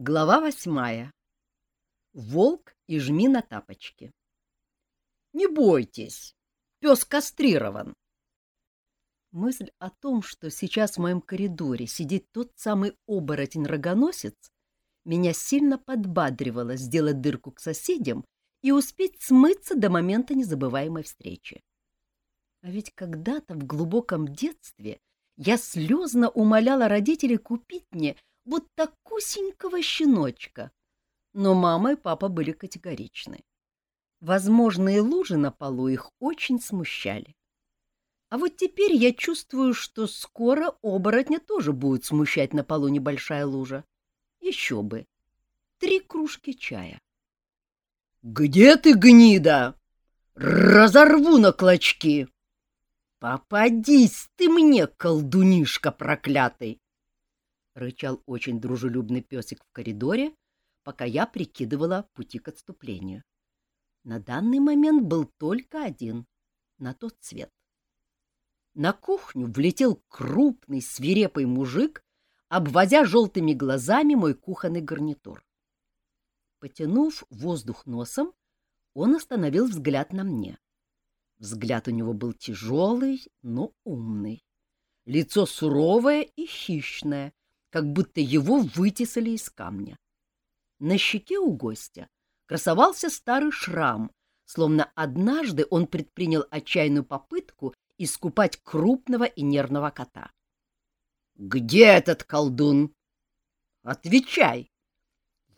Глава восьмая. Волк и жми на тапочки. Не бойтесь, пес кастрирован. Мысль о том, что сейчас в моем коридоре сидит тот самый оборотень-рогоносец, меня сильно подбадривала сделать дырку к соседям и успеть смыться до момента незабываемой встречи. А ведь когда-то в глубоком детстве я слезно умоляла родителей купить мне вот такусенького щеночка, но мама и папа были категоричны. Возможные лужи на полу их очень смущали. А вот теперь я чувствую, что скоро оборотня тоже будет смущать на полу небольшая лужа. Еще бы. Три кружки чая. — Где ты, гнида? Разорву на клочки! — Попадись ты мне, колдунишка проклятый! — рычал очень дружелюбный песик в коридоре, пока я прикидывала пути к отступлению. На данный момент был только один, на тот цвет. На кухню влетел крупный свирепый мужик, обводя желтыми глазами мой кухонный гарнитур. Потянув воздух носом, он остановил взгляд на мне. Взгляд у него был тяжелый, но умный. Лицо суровое и хищное, как будто его вытесали из камня. На щеке у гостя красовался старый шрам, словно однажды он предпринял отчаянную попытку искупать крупного и нервного кота. — Где этот колдун? — Отвечай!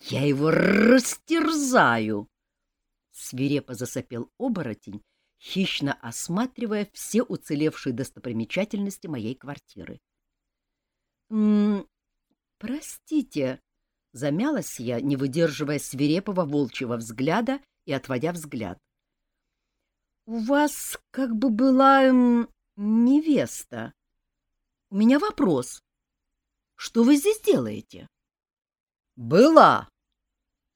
Я его растерзаю! Свирепо засопел оборотень, хищно осматривая все уцелевшие достопримечательности моей квартиры. «М — Простите, — замялась я, не выдерживая свирепого волчьего взгляда и отводя взгляд. — У вас как бы была м, невеста. У меня вопрос. Что вы здесь делаете? — Была,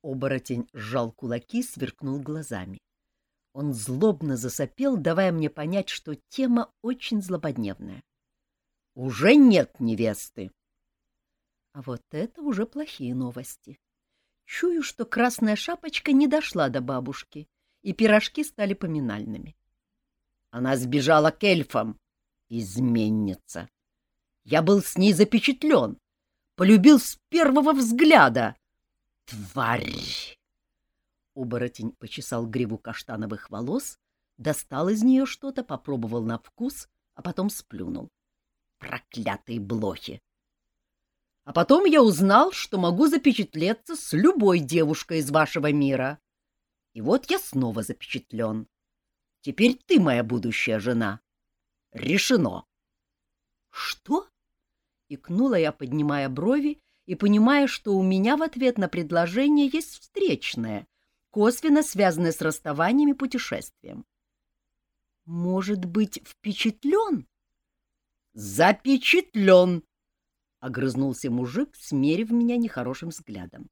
Оборотень сжал кулаки, сверкнул глазами. Он злобно засопел, давая мне понять, что тема очень злободневная. «Уже нет невесты!» А вот это уже плохие новости. Чую, что красная шапочка не дошла до бабушки, и пирожки стали поминальными. Она сбежала к эльфам. Изменница. Я был с ней запечатлен, полюбил с первого взгляда. Тварь! Оборотень почесал гриву каштановых волос, достал из нее что-то, попробовал на вкус, а потом сплюнул. Проклятые блохи! А потом я узнал, что могу запечатлеться с любой девушкой из вашего мира. И вот я снова запечатлен. Теперь ты моя будущая жена. Решено. — Что? — икнула я, поднимая брови и понимая, что у меня в ответ на предложение есть встречное, косвенно связанное с расставанием и путешествием. Может быть, впечатлен? Запечатлен, огрызнулся мужик, смерив меня нехорошим взглядом.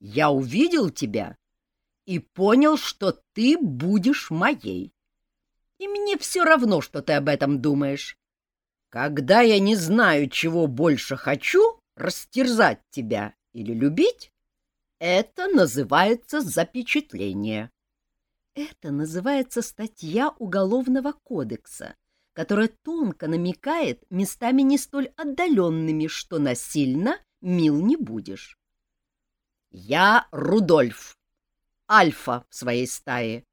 Я увидел тебя и понял, что ты будешь моей. И мне все равно, что ты об этом думаешь. Когда я не знаю, чего больше хочу, растерзать тебя или любить, это называется запечатление. Это называется статья Уголовного кодекса, которая тонко намекает местами не столь отдаленными, что насильно мил не будешь. Я Рудольф, альфа в своей стае.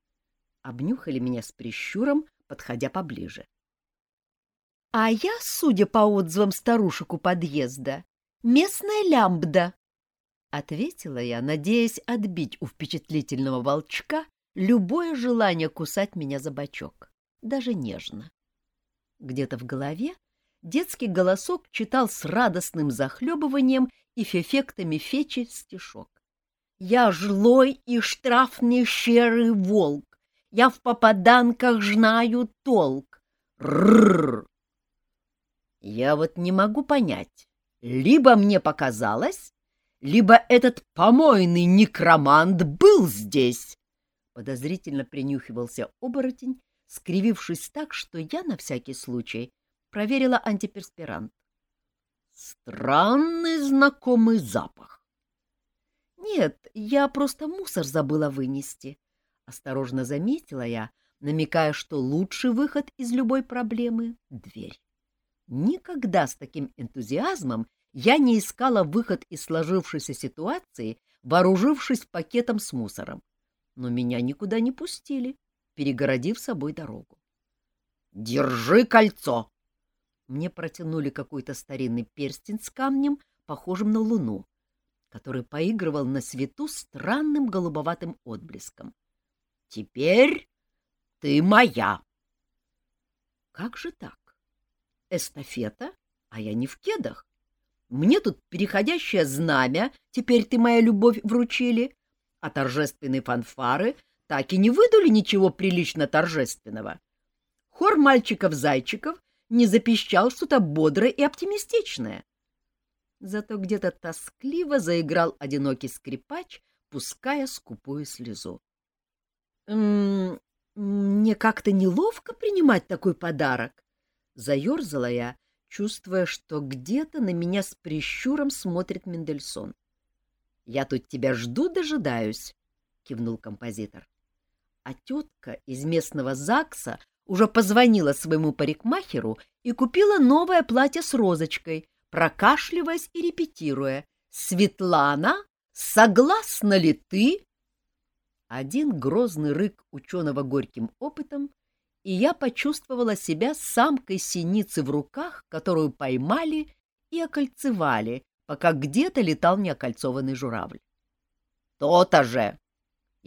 Обнюхали меня с прищуром, подходя поближе. А я, судя по отзывам старушек у подъезда, местная лямбда, — ответила я, надеясь отбить у впечатлительного волчка любое желание кусать меня за бочок, даже нежно. Где-то в голове детский голосок читал с радостным захлебыванием и фефектами фечи стишок. «Я жлой и штрафный щерый волк, я в попаданках знаю толк. Рррр!» Я вот не могу понять, либо мне показалось, либо этот помойный некромант был здесь. Подозрительно принюхивался оборотень, скривившись так, что я на всякий случай проверила антиперспирант. Странный знакомый запах. Нет, я просто мусор забыла вынести, — осторожно заметила я, намекая, что лучший выход из любой проблемы — дверь. Никогда с таким энтузиазмом я не искала выход из сложившейся ситуации, вооружившись пакетом с мусором. Но меня никуда не пустили, перегородив собой дорогу. «Держи кольцо!» Мне протянули какой-то старинный перстень с камнем, похожим на луну, который поигрывал на свету странным голубоватым отблеском. «Теперь ты моя!» «Как же так? Эстафета, а я не в кедах. Мне тут переходящее знамя, теперь ты моя любовь вручили, а торжественные фанфары так и не выдали ничего прилично торжественного. Хор мальчиков-зайчиков не запищал что-то бодрое и оптимистичное. Зато где-то тоскливо заиграл одинокий скрипач, пуская скупую слезу. «М мне как-то неловко принимать такой подарок. Заерзала я, чувствуя, что где-то на меня с прищуром смотрит Мендельсон. «Я тут тебя жду, дожидаюсь», — кивнул композитор. А тетка из местного ЗАГСа уже позвонила своему парикмахеру и купила новое платье с розочкой, прокашливаясь и репетируя. «Светлана, согласна ли ты?» Один грозный рык ученого горьким опытом, и я почувствовала себя самкой синицы в руках, которую поймали и окольцевали, пока где-то летал неокольцованный журавль. «То-то же!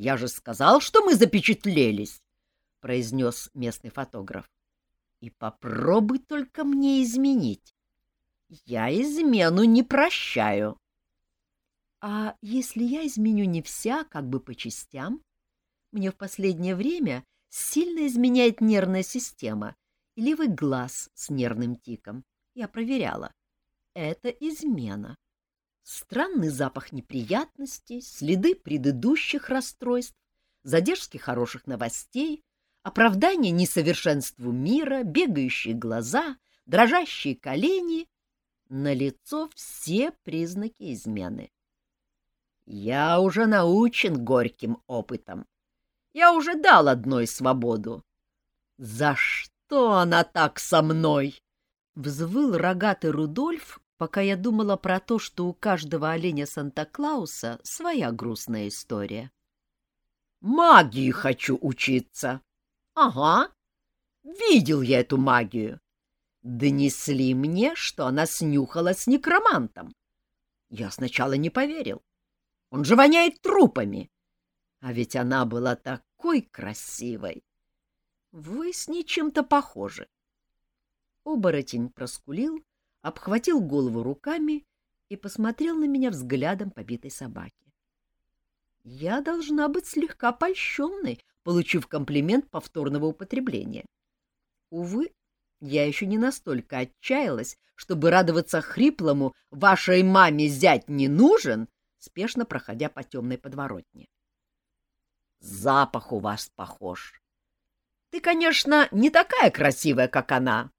Я же сказал, что мы запечатлелись!» — произнес местный фотограф. «И попробуй только мне изменить. Я измену не прощаю». «А если я изменю не вся, как бы по частям? Мне в последнее время сильно изменяет нервная система и левый глаз с нервным тиком. Я проверяла. Это измена. Странный запах неприятностей, следы предыдущих расстройств, задержки хороших новостей, оправдание несовершенству мира, бегающие глаза, дрожащие колени. На лицо все признаки измены. Я уже научен горьким опытом. Я уже дал одной свободу. За что она так со мной? Взвыл рогатый Рудольф, пока я думала про то, что у каждого оленя Санта-Клауса своя грустная история. Магии хочу учиться. Ага, видел я эту магию. Донесли мне, что она снюхала с некромантом. Я сначала не поверил. Он же воняет трупами. А ведь она была такой красивой. Вы с ней чем-то похожи. Оборотень проскулил, обхватил голову руками и посмотрел на меня взглядом побитой собаки. Я должна быть слегка польщенной, получив комплимент повторного употребления. Увы, я еще не настолько отчаялась, чтобы радоваться хриплому «Вашей маме зять не нужен», спешно проходя по темной подворотне. Запах у вас похож. Ты, конечно, не такая красивая, как она.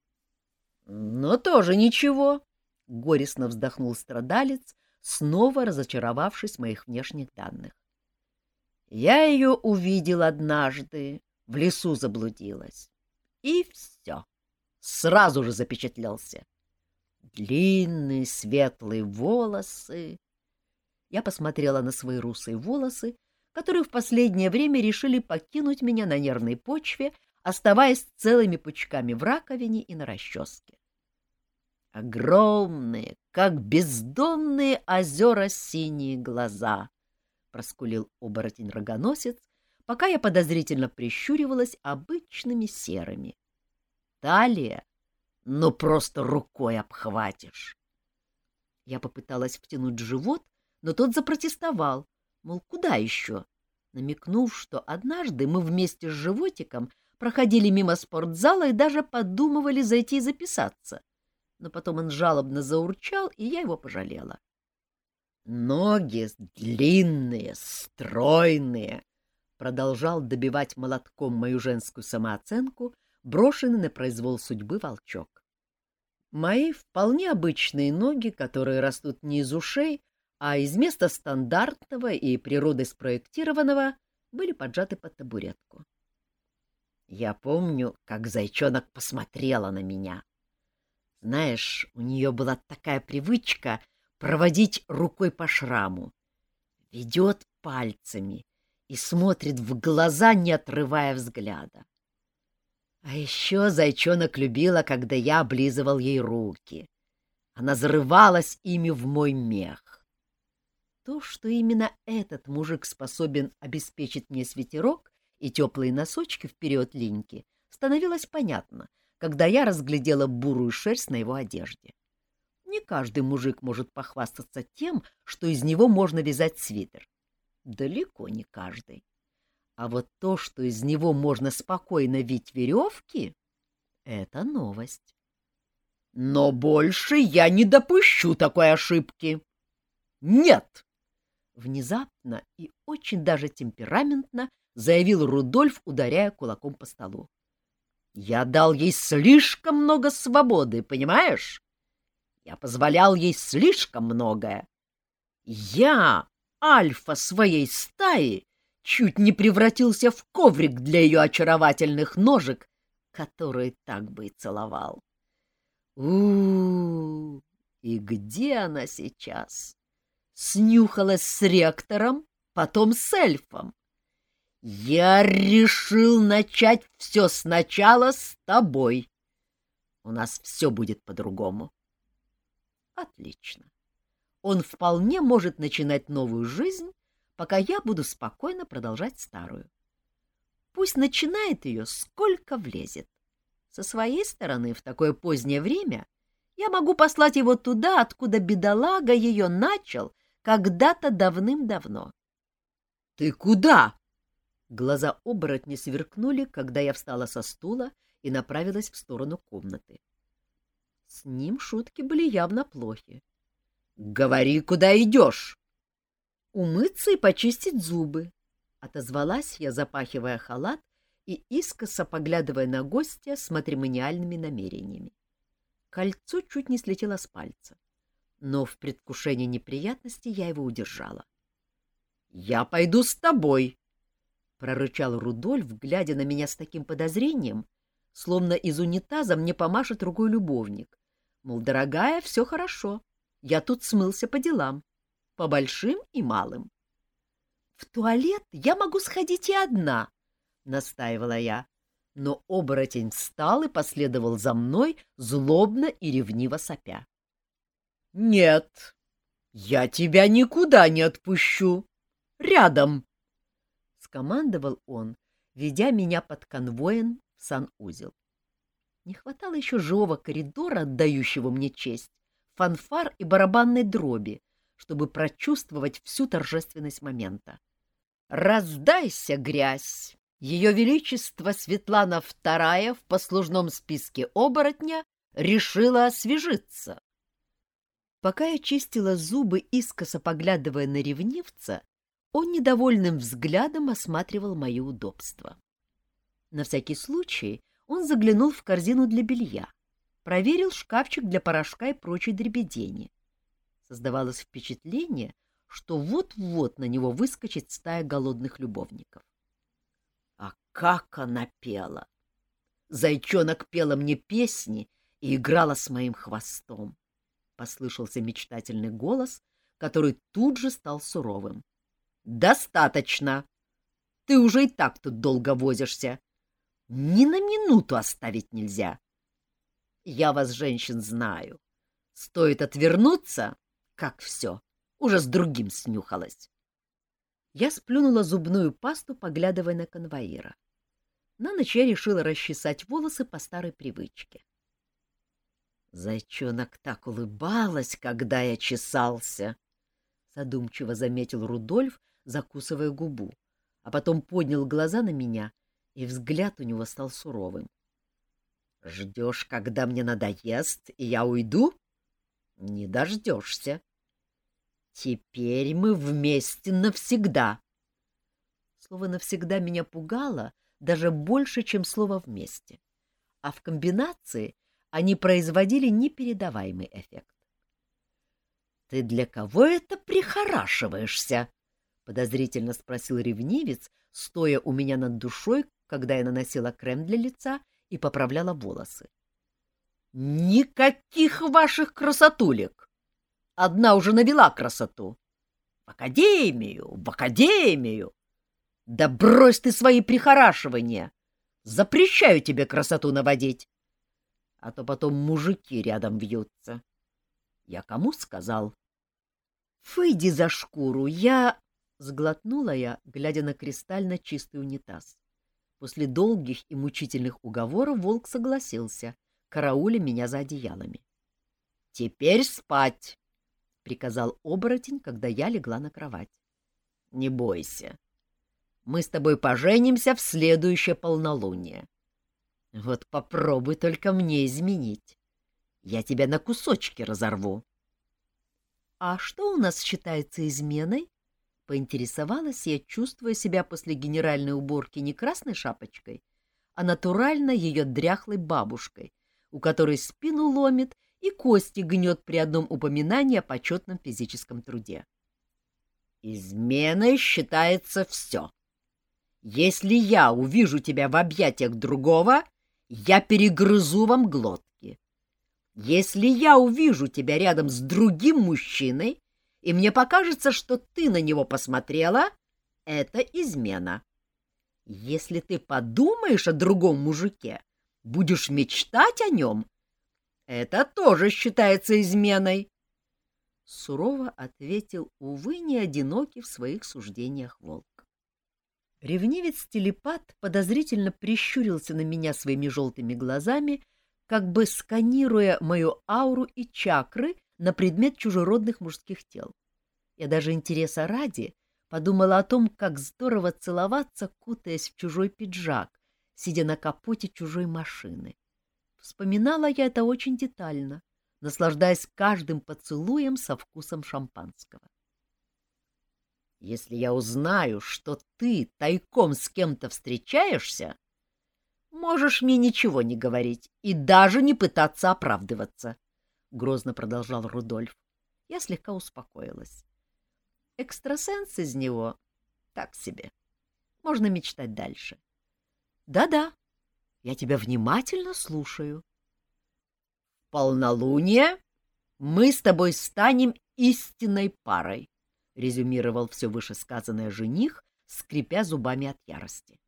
Но тоже ничего, — горестно вздохнул страдалец, снова разочаровавшись в моих внешних данных. Я ее увидел однажды, в лесу заблудилась. И все, сразу же запечатлелся. Длинные светлые волосы. Я посмотрела на свои русые волосы которые в последнее время решили покинуть меня на нервной почве, оставаясь целыми пучками в раковине и на расческе. Огромные, как бездонные озера синие глаза, — проскулил оборотень-рогоносец, пока я подозрительно прищуривалась обычными серыми. Талия, ну просто рукой обхватишь. Я попыталась втянуть живот, но тот запротестовал, мол, куда еще? Намекнув, что однажды мы вместе с животиком проходили мимо спортзала и даже подумывали зайти и записаться. Но потом он жалобно заурчал, и я его пожалела. «Ноги длинные, стройные!» Продолжал добивать молотком мою женскую самооценку, брошенный на произвол судьбы волчок. Мои вполне обычные ноги, которые растут не из ушей, а из места стандартного и природой спроектированного были поджаты под табуретку. Я помню, как зайчонок посмотрела на меня. Знаешь, у нее была такая привычка проводить рукой по шраму. Ведет пальцами и смотрит в глаза, не отрывая взгляда. А еще зайчонок любила, когда я облизывал ей руки. Она зарывалась ими в мой мех. То, что именно этот мужик способен обеспечить мне свитерок и теплые носочки в период линьки, становилось понятно, когда я разглядела бурую шерсть на его одежде. Не каждый мужик может похвастаться тем, что из него можно вязать свитер. Далеко не каждый. А вот то, что из него можно спокойно вить веревки, — это новость. Но больше я не допущу такой ошибки. Нет! Внезапно и очень даже темпераментно заявил Рудольф, ударяя кулаком по столу. Я дал ей слишком много свободы, понимаешь? Я позволял ей слишком многое. Я, альфа своей стаи, чуть не превратился в коврик для ее очаровательных ножек, которые так бы и целовал. у у, -у И где она сейчас? Снюхалась с ректором, потом с эльфом. Я решил начать все сначала с тобой. У нас все будет по-другому. Отлично. Он вполне может начинать новую жизнь, пока я буду спокойно продолжать старую. Пусть начинает ее сколько влезет. Со своей стороны, в такое позднее время я могу послать его туда, откуда бедолага ее начал когда-то давным-давно. — Ты куда? Глаза оборотня сверкнули, когда я встала со стула и направилась в сторону комнаты. С ним шутки были явно плохи. — Говори, куда идешь! — Умыться и почистить зубы, — отозвалась я, запахивая халат и искоса поглядывая на гостя с матримониальными намерениями. Кольцо чуть не слетело с пальца, но в предвкушении неприятностей я его удержала. — Я пойду с тобой! Прорычал Рудольф, глядя на меня с таким подозрением, словно из унитаза мне помашет другой любовник. Мол, дорогая, все хорошо, я тут смылся по делам, по большим и малым. — В туалет я могу сходить и одна, — настаивала я, но оборотень встал и последовал за мной, злобно и ревниво сопя. — Нет, я тебя никуда не отпущу. Рядом! Скомандовал он, ведя меня под конвоем в санузел. Не хватало еще живого коридора, отдающего мне честь, фанфар и барабанной дроби, чтобы прочувствовать всю торжественность момента. «Раздайся, грязь!» Ее Величество Светлана II в послужном списке оборотня решила освежиться. Пока я чистила зубы, искоса поглядывая на ревнивца, он недовольным взглядом осматривал мои удобства. На всякий случай он заглянул в корзину для белья, проверил шкафчик для порошка и прочей дребедени. Создавалось впечатление, что вот-вот на него выскочит стая голодных любовников. А как она пела! Зайчонок пела мне песни и играла с моим хвостом. Послышался мечтательный голос, который тут же стал суровым. Достаточно. Ты уже и так тут долго возишься. Ни на минуту оставить нельзя. Я вас, женщин, знаю. Стоит отвернуться, как все, уже с другим снюхалась. Я сплюнула зубную пасту, поглядывая на конвоира. На ночь я решила расчесать волосы по старой привычке. Зайчонок так улыбалась, когда я чесался, — задумчиво заметил Рудольф, закусывая губу, а потом поднял глаза на меня, и взгляд у него стал суровым. — Ждешь, когда мне надоест, и я уйду? Не дождешься. Теперь мы вместе навсегда. Слово «навсегда» меня пугало даже больше, чем слово «вместе», а в комбинации они производили непередаваемый эффект. Ты для кого это прихорашиваешься? — подозрительно спросил ревнивец, стоя у меня над душой, когда я наносила крем для лица и поправляла волосы. — Никаких ваших красотулек! Одна уже навела красоту. В академию, в академию! Да брось ты свои прихорашивания! Запрещаю тебе красоту наводить! А то потом мужики рядом вьются. Я кому сказал? Выйди за шкуру, я... Сглотнула я, глядя на кристально чистый унитаз. После долгих и мучительных уговоров волк согласился, карауля меня за одеялами. — Теперь спать! — приказал оборотень, когда я легла на кровать. — Не бойся. Мы с тобой поженимся в следующее полнолуние. Вот попробуй только мне изменить. Я тебя на кусочки разорву. «А что у нас считается изменой?» — поинтересовалась я, чувствуя себя после генеральной уборки не красной шапочкой, а натурально ее дряхлой бабушкой, у которой спину ломит и кости гнет при одном упоминании о почетном физическом труде. «Изменой считается все. Если я увижу тебя в объятиях другого, я перегрызу вам глот. Если я увижу тебя рядом с другим мужчиной, и мне покажется, что ты на него посмотрела, это измена. Если ты подумаешь о другом мужике, будешь мечтать о нем, это тоже считается изменой. Сурово ответил, увы, не одинокий в своих суждениях волк. Ревнивец-телепат подозрительно прищурился на меня своими желтыми глазами как бы сканируя мою ауру и чакры на предмет чужеродных мужских тел. Я даже интереса ради подумала о том, как здорово целоваться, кутаясь в чужой пиджак, сидя на капоте чужой машины. Вспоминала я это очень детально, наслаждаясь каждым поцелуем со вкусом шампанского. Если я узнаю, что ты тайком с кем-то встречаешься, Можешь мне ничего не говорить и даже не пытаться оправдываться, — грозно продолжал Рудольф. Я слегка успокоилась. Экстрасенс из него так себе. Можно мечтать дальше. Да-да, я тебя внимательно слушаю. Полнолуние мы с тобой станем истинной парой, — резюмировал все вышесказанное жених, скрипя зубами от ярости.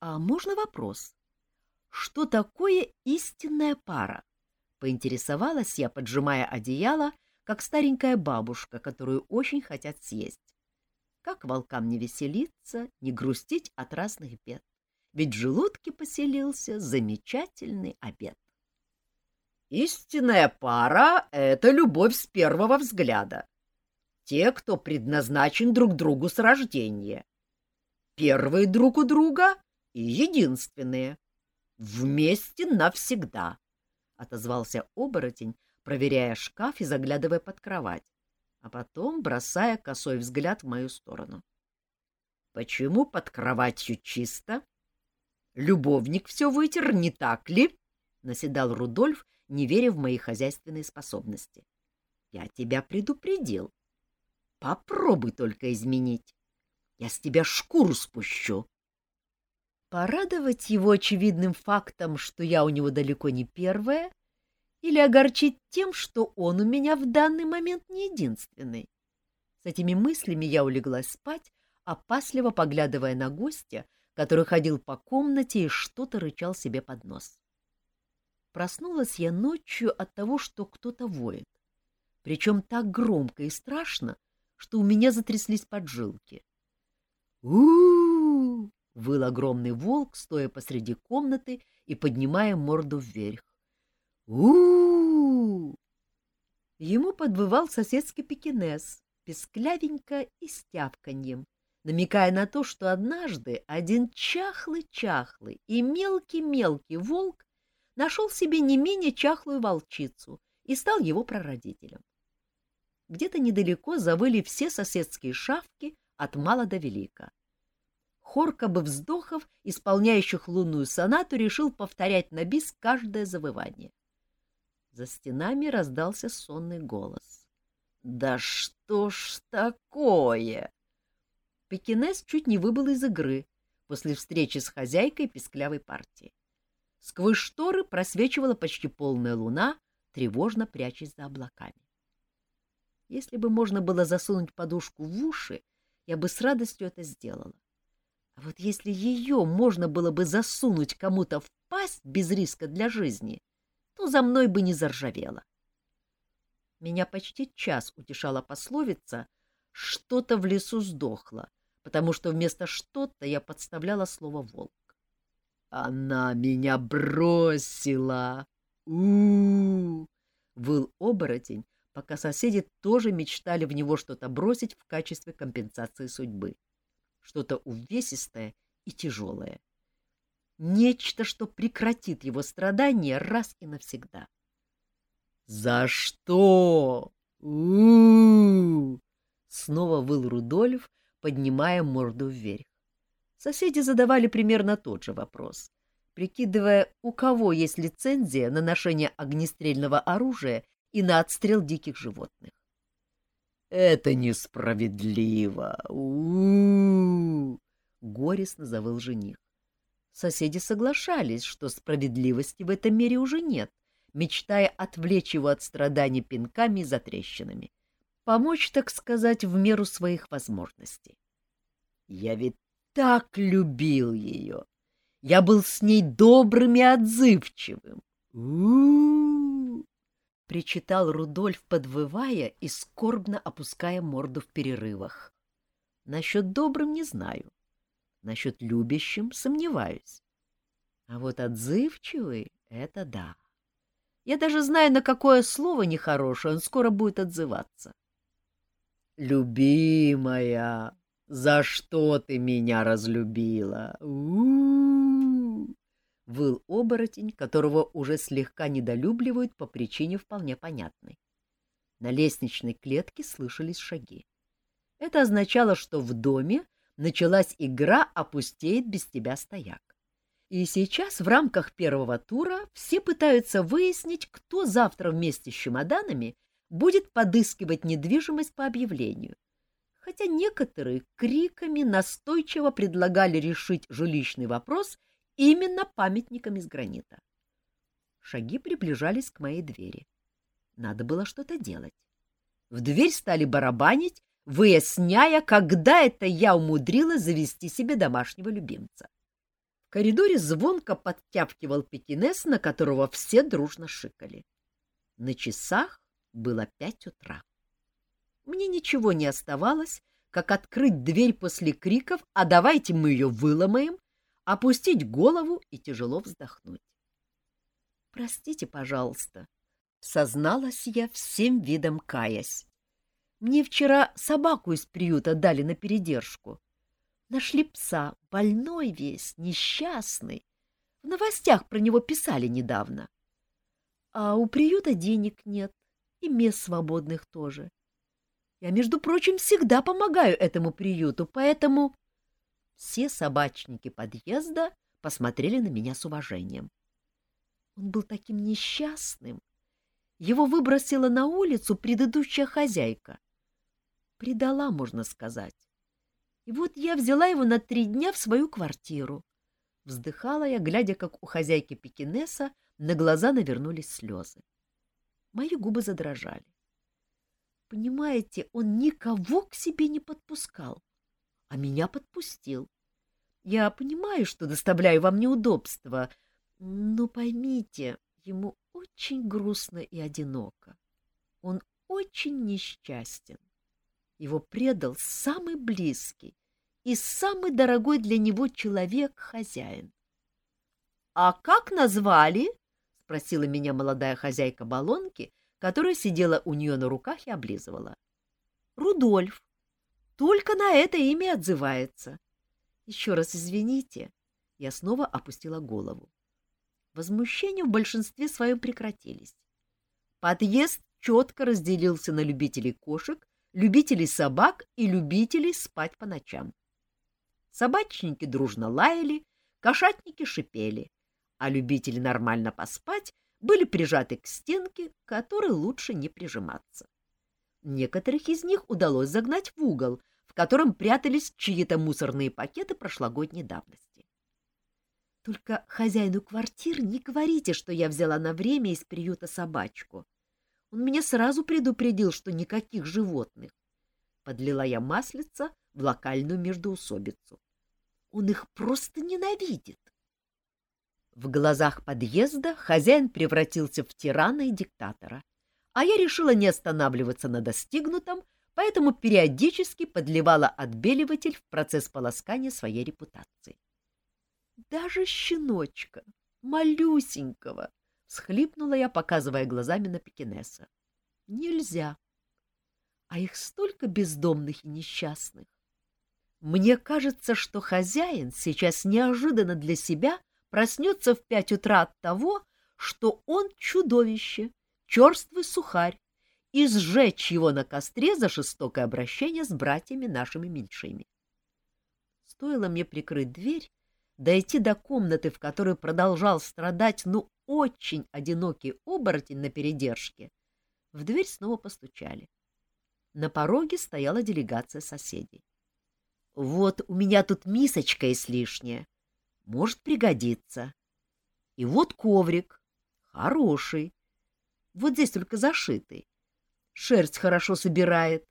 А можно вопрос? Что такое истинная пара? Поинтересовалась я, поджимая одеяло, как старенькая бабушка, которую очень хотят съесть. Как волкам не веселиться, не грустить от разных бед? Ведь в желудке поселился замечательный обед. Истинная пара — это любовь с первого взгляда. Те, кто предназначен друг другу с рождения. Первые друг у друга и единственные. Вместе навсегда, — отозвался оборотень, проверяя шкаф и заглядывая под кровать, а потом бросая косой взгляд в мою сторону. — Почему под кроватью чисто? Любовник все вытер, не так ли? — наседал Рудольф, не веря в мои хозяйственные способности. — Я тебя предупредил. Попробуй только изменить. Я с тебя шкуру спущу. Порадовать его очевидным фактом, что я у него далеко не первая, или огорчить тем, что он у меня в данный момент не единственный? С этими мыслями я улеглась спать, опасливо поглядывая на гостя, который ходил по комнате и что-то рычал себе под нос. Проснулась я ночью от того, что кто-то воет, причем так громко и страшно, что у меня затряслись поджилки. у Выл огромный волк, стоя посреди комнаты и поднимая морду вверх. у Ему подвывал соседский пекинес, песклявенько и с тявканьем, намекая на то, что однажды один чахлый-чахлый и мелкий-мелкий волк нашел себе не менее чахлую волчицу и стал его прародителем. Где-то недалеко завыли все соседские шавки от мала до велика хор бы вздохов, исполняющих лунную сонату, решил повторять на бис каждое завывание. За стенами раздался сонный голос. Да что ж такое? Пекинес чуть не выбыл из игры после встречи с хозяйкой песклявой партии. Сквозь шторы просвечивала почти полная луна, тревожно прячась за облаками. Если бы можно было засунуть подушку в уши, я бы с радостью это сделала. А вот если ее можно было бы засунуть кому-то в пасть без риска для жизни, то за мной бы не заржавело. Меня почти час утешала пословица «что-то в лесу сдохло», потому что вместо «что-то» я подставляла слово «волк». «Она меня бросила!» у выл оборотень, пока соседи тоже мечтали в него что-то бросить в качестве компенсации судьбы. Что-то увесистое и тяжелое. Нечто, что прекратит его страдания раз и навсегда. «За что?» У -у -у Снова выл Рудольф, поднимая морду вверх. Соседи задавали примерно тот же вопрос, прикидывая, у кого есть лицензия на ношение огнестрельного оружия и на отстрел диких животных. «Это несправедливо! У-у-у!» — горестно завыл жених. Соседи соглашались, что справедливости в этом мире уже нет, мечтая отвлечь его от страданий пинками и затрещинами. Помочь, так сказать, в меру своих возможностей. Я ведь так любил ее. Я был с ней добрым и отзывчивым. у причитал Рудольф, подвывая и скорбно опуская морду в перерывах. Насчет добрым не знаю. Насчет любящим сомневаюсь. А вот отзывчивый — это да. Я даже знаю, на какое слово нехорошее он скоро будет отзываться. «Любимая, за что ты меня разлюбила?» У-у-у! Выл оборотень, которого уже слегка недолюбливают по причине вполне понятной. На лестничной клетке слышались шаги. Это означало, что в доме началась игра «Опустеет без тебя стояк». И сейчас в рамках первого тура все пытаются выяснить, кто завтра вместе с чемоданами будет подыскивать недвижимость по объявлению. Хотя некоторые криками настойчиво предлагали решить жилищный вопрос именно памятником из гранита. Шаги приближались к моей двери. Надо было что-то делать. В дверь стали барабанить, выясняя, когда это я умудрилась завести себе домашнего любимца. В коридоре звонко подтявкивал пекинес, на которого все дружно шикали. На часах было пять утра. Мне ничего не оставалось, как открыть дверь после криков «А давайте мы ее выломаем!», опустить голову и тяжело вздохнуть. «Простите, пожалуйста», — созналась я всем видом каясь. «Мне вчера собаку из приюта дали на передержку. Нашли пса, больной весь, несчастный. В новостях про него писали недавно. А у приюта денег нет, и мест свободных тоже. Я, между прочим, всегда помогаю этому приюту, поэтому... Все собачники подъезда посмотрели на меня с уважением. Он был таким несчастным. Его выбросила на улицу предыдущая хозяйка. Предала, можно сказать. И вот я взяла его на три дня в свою квартиру. Вздыхала я, глядя, как у хозяйки Пекинеса на глаза навернулись слезы. Мои губы задрожали. Понимаете, он никого к себе не подпускал, а меня подпустил. Я понимаю, что доставляю вам неудобства, но поймите, ему очень грустно и одиноко. Он очень несчастен. Его предал самый близкий и самый дорогой для него человек-хозяин. — А как назвали? — спросила меня молодая хозяйка баллонки, которая сидела у нее на руках и облизывала. — Рудольф. Только на это имя отзывается. Еще раз извините. Я снова опустила голову. Возмущения в большинстве своем прекратились. Подъезд четко разделился на любителей кошек любителей собак и любителей спать по ночам. Собачники дружно лаяли, кошатники шипели, а любители нормально поспать были прижаты к стенке, которой лучше не прижиматься. Некоторых из них удалось загнать в угол, в котором прятались чьи-то мусорные пакеты прошлогодней давности. Только хозяину квартир не говорите, что я взяла на время из приюта собачку. Он меня сразу предупредил, что никаких животных. Подлила я маслица в локальную междоусобицу. Он их просто ненавидит. В глазах подъезда хозяин превратился в тирана и диктатора, а я решила не останавливаться на достигнутом, поэтому периодически подливала отбеливатель в процесс полоскания своей репутации. Даже щеночка, малюсенького, всхлипнула я, показывая глазами на пекинеса. Нельзя. А их столько бездомных и несчастных. Мне кажется, что хозяин сейчас неожиданно для себя проснется в пять утра от того, что он чудовище, черствый сухарь, и сжечь его на костре за жестокое обращение с братьями нашими меньшими. Стоило мне прикрыть дверь, дойти до комнаты, в которой продолжал страдать, ну, очень одинокий оборотень на передержке, в дверь снова постучали. На пороге стояла делегация соседей. — Вот у меня тут мисочка есть лишняя. Может пригодиться. И вот коврик. Хороший. Вот здесь только зашитый. Шерсть хорошо собирает.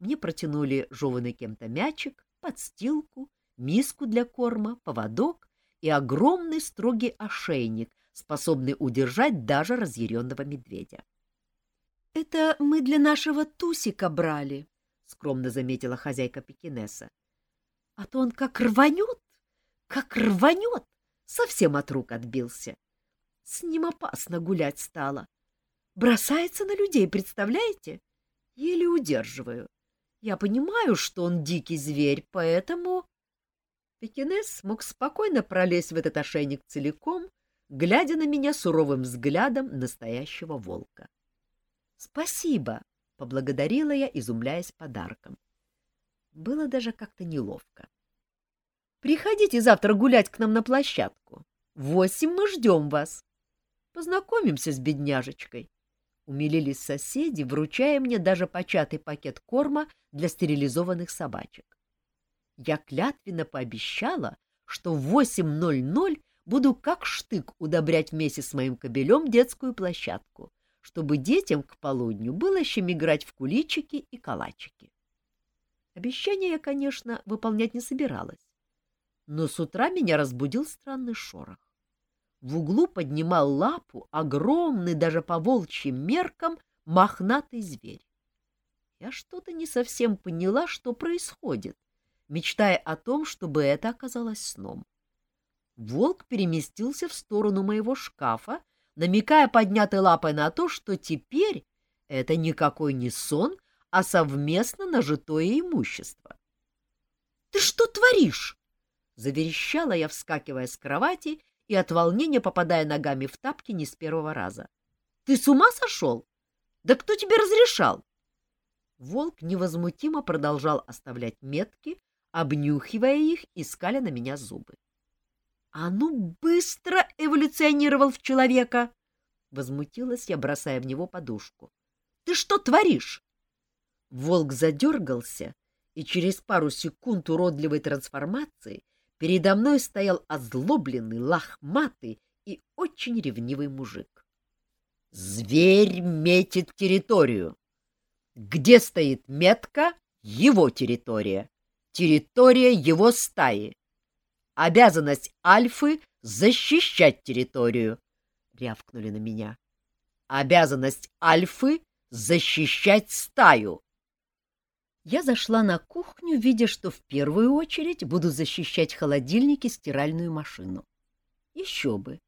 Мне протянули жеванный кем-то мячик, подстилку, миску для корма, поводок и огромный строгий ошейник, способный удержать даже разъяренного медведя. — Это мы для нашего Тусика брали, — скромно заметила хозяйка Пекинеса. — А то он как рванет, как рванет! Совсем от рук отбился. С ним опасно гулять стало. Бросается на людей, представляете? Еле удерживаю. Я понимаю, что он дикий зверь, поэтому... Пекинес мог спокойно пролезть в этот ошейник целиком, глядя на меня суровым взглядом настоящего волка. — Спасибо, — поблагодарила я, изумляясь подарком. Было даже как-то неловко. Приходите завтра гулять к нам на площадку. восемь мы ждем вас. Познакомимся с бедняжечкой. Умилились соседи, вручая мне даже початый пакет корма для стерилизованных собачек. Я клятвенно пообещала, что в 8.00 буду как штык удобрять вместе с моим кобелем детскую площадку, чтобы детям к полудню было чем играть в куличики и калачики. Обещание я, конечно, выполнять не собиралась но с утра меня разбудил странный шорох. В углу поднимал лапу огромный даже по волчьим меркам мохнатый зверь. Я что-то не совсем поняла, что происходит, мечтая о том, чтобы это оказалось сном. Волк переместился в сторону моего шкафа, намекая поднятой лапой на то, что теперь это никакой не сон, а совместно нажитое имущество. — Ты что творишь? Заверещала я, вскакивая с кровати и от волнения попадая ногами в тапки не с первого раза. — Ты с ума сошел? Да кто тебе разрешал? Волк невозмутимо продолжал оставлять метки, обнюхивая их и скаля на меня зубы. — А ну быстро эволюционировал в человека! — возмутилась я, бросая в него подушку. — Ты что творишь? Волк задергался, и через пару секунд уродливой трансформации — Передо мной стоял озлобленный, лохматый и очень ревнивый мужик. Зверь метит территорию. Где стоит метка — его территория. Территория его стаи. Обязанность Альфы — защищать территорию. Рявкнули на меня. Обязанность Альфы — защищать стаю. Я зашла на кухню, видя, что в первую очередь буду защищать холодильник и стиральную машину. Еще бы.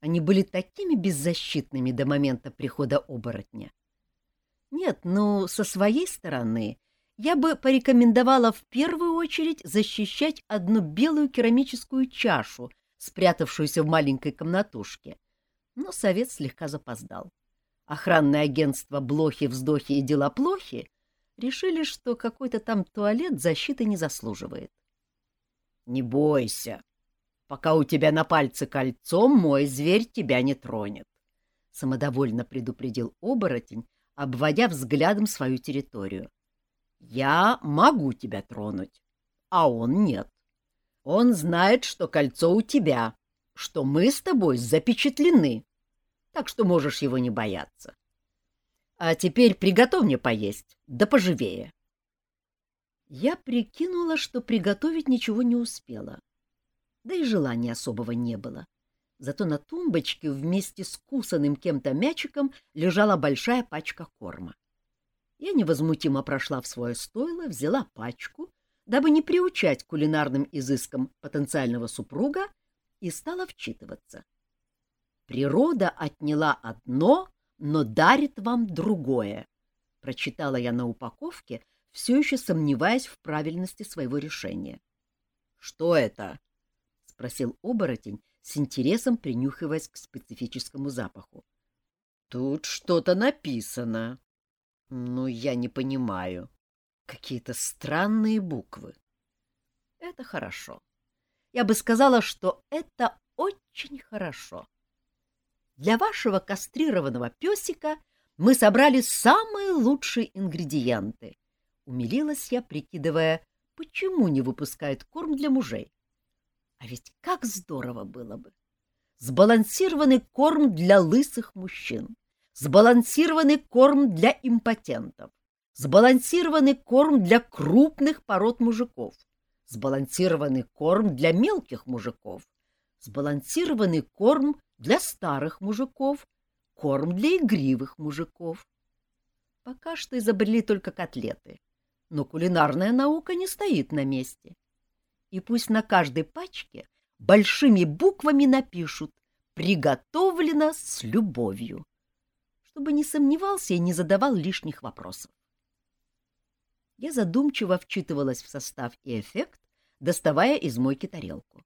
Они были такими беззащитными до момента прихода оборотня. Нет, ну, со своей стороны, я бы порекомендовала в первую очередь защищать одну белую керамическую чашу, спрятавшуюся в маленькой комнатушке. Но совет слегка запоздал. Охранное агентство «Блохи-вздохи и дела плохи» решили, что какой-то там туалет защиты не заслуживает. — Не бойся. Пока у тебя на пальце кольцо, мой зверь тебя не тронет. Самодовольно предупредил оборотень, обводя взглядом свою территорию. «Я могу тебя тронуть, а он нет. Он знает, что кольцо у тебя, что мы с тобой запечатлены, так что можешь его не бояться. А теперь приготовь мне поесть, да поживее». Я прикинула, что приготовить ничего не успела. Да и желания особого не было. Зато на тумбочке вместе с кусанным кем-то мячиком лежала большая пачка корма. Я невозмутимо прошла в свое стойло, взяла пачку, дабы не приучать кулинарным изыскам потенциального супруга, и стала вчитываться. «Природа отняла одно, но дарит вам другое», — прочитала я на упаковке, все еще сомневаясь в правильности своего решения. «Что это?» — спросил оборотень, с интересом принюхиваясь к специфическому запаху. «Тут что-то написано. Ну, я не понимаю. Какие-то странные буквы. Это хорошо. Я бы сказала, что это очень хорошо. Для вашего кастрированного песика мы собрали самые лучшие ингредиенты. Умилилась я, прикидывая, почему не выпускают корм для мужей. А ведь как здорово было бы! Сбалансированный корм для лысых мужчин, сбалансированный корм для импотентов, сбалансированный корм для крупных пород мужиков, сбалансированный корм для мелких мужиков, сбалансированный корм для старых мужиков, корм для игривых мужиков. Пока что изобрели только котлеты, но кулинарная наука не стоит на месте и пусть на каждой пачке большими буквами напишут «Приготовлено с любовью», чтобы не сомневался и не задавал лишних вопросов. Я задумчиво вчитывалась в состав и эффект, доставая из мойки тарелку.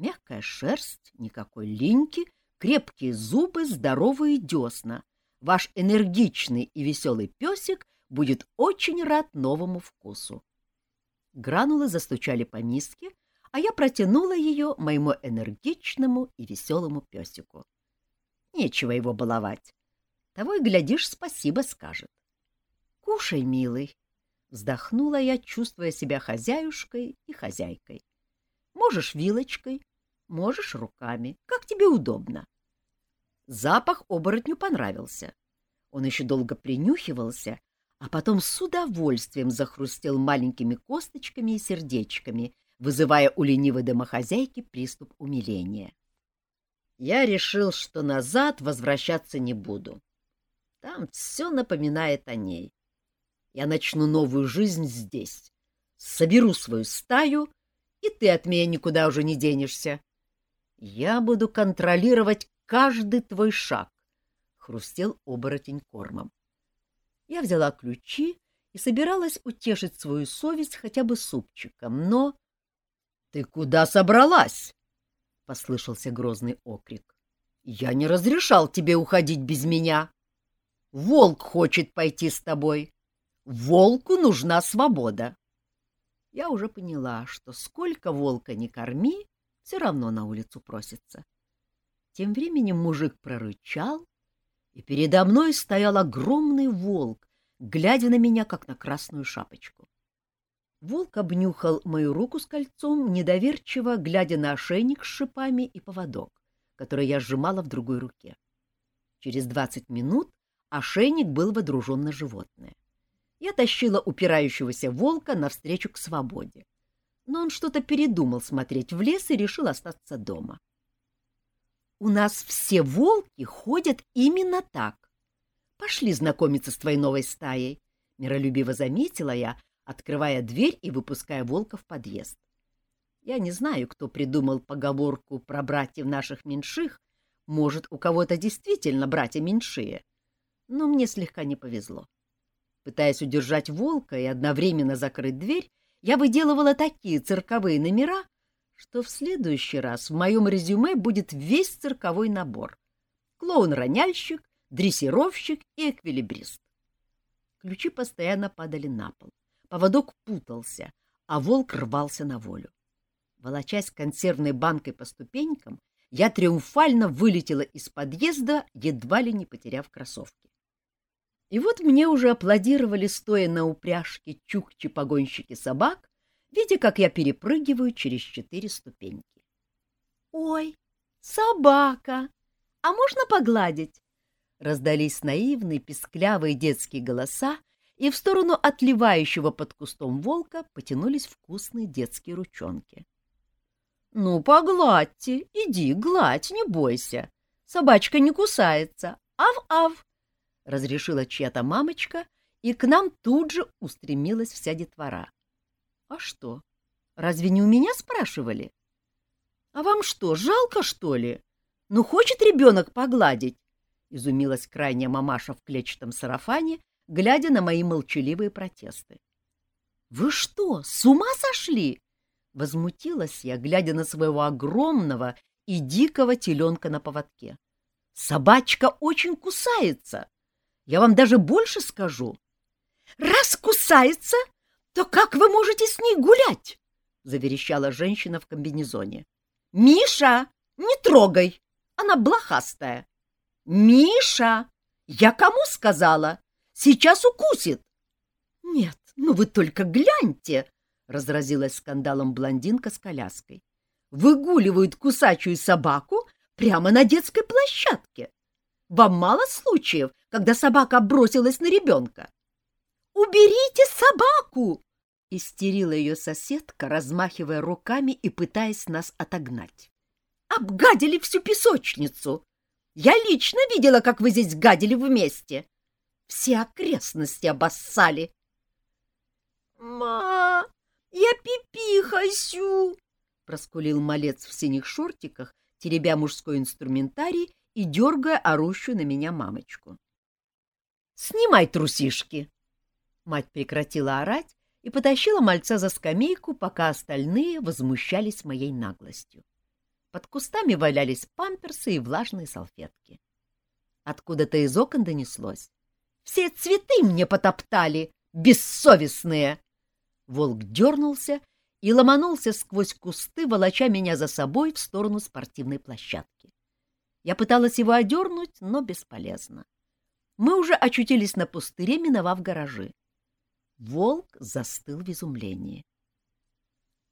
Мягкая шерсть, никакой линьки, крепкие зубы, здоровые десна. Ваш энергичный и веселый песик будет очень рад новому вкусу. Гранулы застучали по миске, а я протянула ее моему энергичному и веселому песику. Нечего его баловать. Того и, глядишь, спасибо скажет. — Кушай, милый, — вздохнула я, чувствуя себя хозяюшкой и хозяйкой. — Можешь вилочкой, можешь руками, как тебе удобно. Запах оборотню понравился. Он еще долго принюхивался, а потом с удовольствием захрустел маленькими косточками и сердечками, вызывая у ленивой домохозяйки приступ умиления. Я решил, что назад возвращаться не буду. Там все напоминает о ней. Я начну новую жизнь здесь, соберу свою стаю, и ты от меня никуда уже не денешься. Я буду контролировать каждый твой шаг, — хрустел оборотень кормом. Я взяла ключи и собиралась утешить свою совесть хотя бы супчиком, но... — Ты куда собралась? — послышался грозный окрик. — Я не разрешал тебе уходить без меня. Волк хочет пойти с тобой. Волку нужна свобода. Я уже поняла, что сколько волка не корми, все равно на улицу просится. Тем временем мужик прорычал, и передо мной стоял огромный волк, глядя на меня, как на красную шапочку. Волк обнюхал мою руку с кольцом, недоверчиво глядя на ошейник с шипами и поводок, который я сжимала в другой руке. Через двадцать минут ошейник был водружен на животное. Я тащила упирающегося волка навстречу к свободе. Но он что-то передумал смотреть в лес и решил остаться дома. У нас все волки ходят именно так. Пошли знакомиться с твоей новой стаей, — миролюбиво заметила я, открывая дверь и выпуская волка в подъезд. Я не знаю, кто придумал поговорку про братьев наших меньших. Может, у кого-то действительно братья меньшие. Но мне слегка не повезло. Пытаясь удержать волка и одновременно закрыть дверь, я выделывала такие цирковые номера, что в следующий раз в моем резюме будет весь цирковой набор. Клоун-роняльщик, дрессировщик и эквилибрист. Ключи постоянно падали на пол. Поводок путался, а волк рвался на волю. Волочась консервной банкой по ступенькам, я триумфально вылетела из подъезда, едва ли не потеряв кроссовки. И вот мне уже аплодировали, стоя на упряжке чукчи-погонщики собак, видя, как я перепрыгиваю через четыре ступеньки. — Ой, собака! А можно погладить? Раздались наивные, песклявые детские голоса, и в сторону отливающего под кустом волка потянулись вкусные детские ручонки. — Ну, погладьте, иди, гладь, не бойся. Собачка не кусается. Ав-ав! — разрешила чья-то мамочка, и к нам тут же устремилась вся детвора. — А что, разве не у меня спрашивали? — А вам что, жалко, что ли? Ну, хочет ребенок погладить? — изумилась крайняя мамаша в клетчатом сарафане, глядя на мои молчаливые протесты. — Вы что, с ума сошли? — возмутилась я, глядя на своего огромного и дикого теленка на поводке. — Собачка очень кусается. — я вам даже больше скажу. Раз кусается, то как вы можете с ней гулять? Заверещала женщина в комбинезоне. Миша, не трогай, она блохастая. Миша, я кому сказала? Сейчас укусит. Нет, ну вы только гляньте, разразилась скандалом блондинка с коляской. Выгуливают кусачую собаку прямо на детской площадке. Вам мало случаев, когда собака бросилась на ребенка? «Уберите собаку!» — истерила ее соседка, размахивая руками и пытаясь нас отогнать. «Обгадили всю песочницу! Я лично видела, как вы здесь гадили вместе! Все окрестности обоссали!» «Ма, я пипи хочу!» — проскулил малец в синих шортиках, теребя мужской инструментарий и дергая орущую на меня мамочку. «Снимай трусишки!» Мать прекратила орать и потащила мальца за скамейку, пока остальные возмущались моей наглостью. Под кустами валялись памперсы и влажные салфетки. Откуда-то из окон донеслось. «Все цветы мне потоптали, бессовестные!» Волк дернулся и ломанулся сквозь кусты, волоча меня за собой в сторону спортивной площадки. Я пыталась его одернуть, но бесполезно. Мы уже очутились на пустыре, миновав гаражи. Волк застыл в изумлении.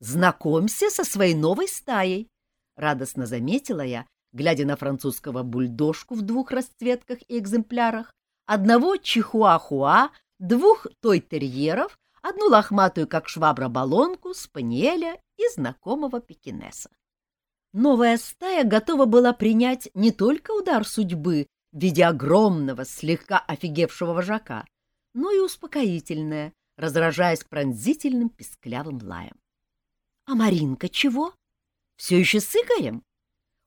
«Знакомься со своей новой стаей!» — радостно заметила я, глядя на французского бульдожку в двух расцветках и экземплярах, одного чихуахуа, двух той-терьеров, одну лохматую, как швабра, балонку, спаниеля и знакомого пекинеса. Новая стая готова была принять не только удар судьбы в виде огромного, слегка офигевшего вожака, но и успокоительное, разражаясь пронзительным песклявым лаем. — А Маринка чего? Все еще с Игорем?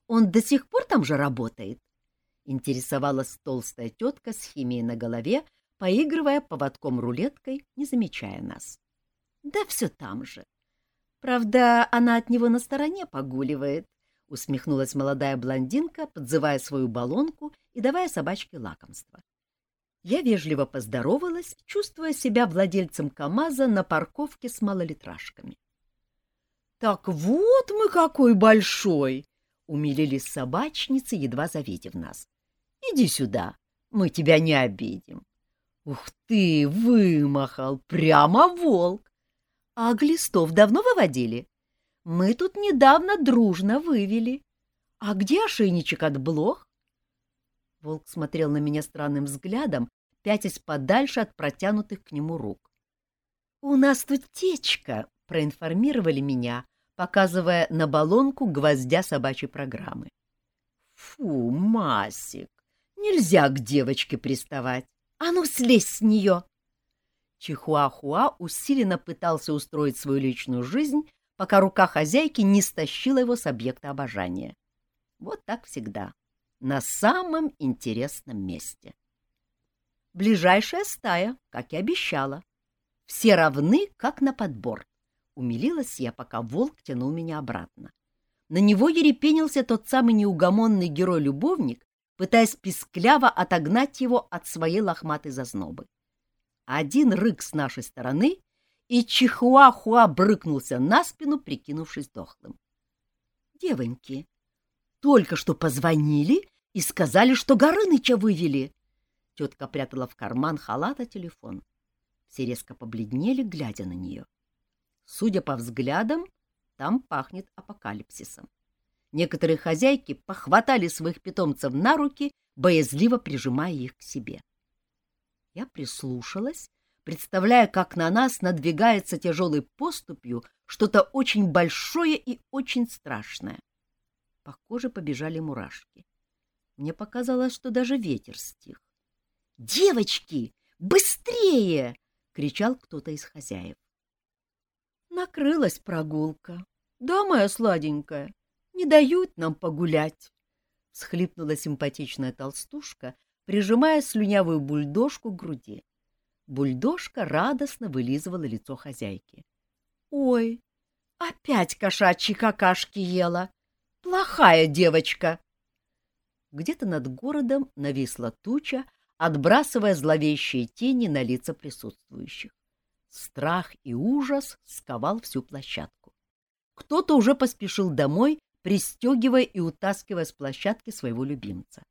Он до сих пор там же работает? — интересовалась толстая тетка с химией на голове, поигрывая поводком-рулеткой, не замечая нас. — Да все там же. Правда, она от него на стороне погуливает, — усмехнулась молодая блондинка, подзывая свою баллонку и давая собачке лакомство. Я вежливо поздоровалась, чувствуя себя владельцем КамАЗа на парковке с малолитражками. — Так вот мы какой большой! — умилились собачницы, едва завидев нас. — Иди сюда, мы тебя не обидим. — Ух ты, вымахал, прямо волк! А глистов давно выводили? Мы тут недавно дружно вывели. А где ошейничек от блох? Волк смотрел на меня странным взглядом, пятясь подальше от протянутых к нему рук. — У нас тут течка, — проинформировали меня, показывая на баллонку гвоздя собачьей программы. — Фу, Масик, нельзя к девочке приставать. А ну, слезь с нее! Чихуахуа усиленно пытался устроить свою личную жизнь, пока рука хозяйки не стащила его с объекта обожания. Вот так всегда, на самом интересном месте. Ближайшая стая, как и обещала. Все равны, как на подбор. Умилилась я, пока волк тянул меня обратно. На него ерепенился тот самый неугомонный герой-любовник, пытаясь пискляво отогнать его от своей лохматой зазнобы один рык с нашей стороны, и Чихуахуа брыкнулся на спину, прикинувшись дохлым. — Девоньки, только что позвонили и сказали, что Горыныча вывели. Тетка прятала в карман халата телефон. Все резко побледнели, глядя на нее. Судя по взглядам, там пахнет апокалипсисом. Некоторые хозяйки похватали своих питомцев на руки, боязливо прижимая их к себе. Я прислушалась, представляя, как на нас надвигается тяжелой поступью что-то очень большое и очень страшное. По коже побежали мурашки. Мне показалось, что даже ветер стих. «Девочки, быстрее!» — кричал кто-то из хозяев. Накрылась прогулка. Да, моя сладенькая, не дают нам погулять, — схлипнула симпатичная толстушка, прижимая слюнявую бульдожку к груди. Бульдожка радостно вылизывала лицо хозяйки. — Ой, опять кошачьи какашки ела! Плохая девочка! Где-то над городом нависла туча, отбрасывая зловещие тени на лица присутствующих. Страх и ужас сковал всю площадку. Кто-то уже поспешил домой, пристегивая и утаскивая с площадки своего любимца.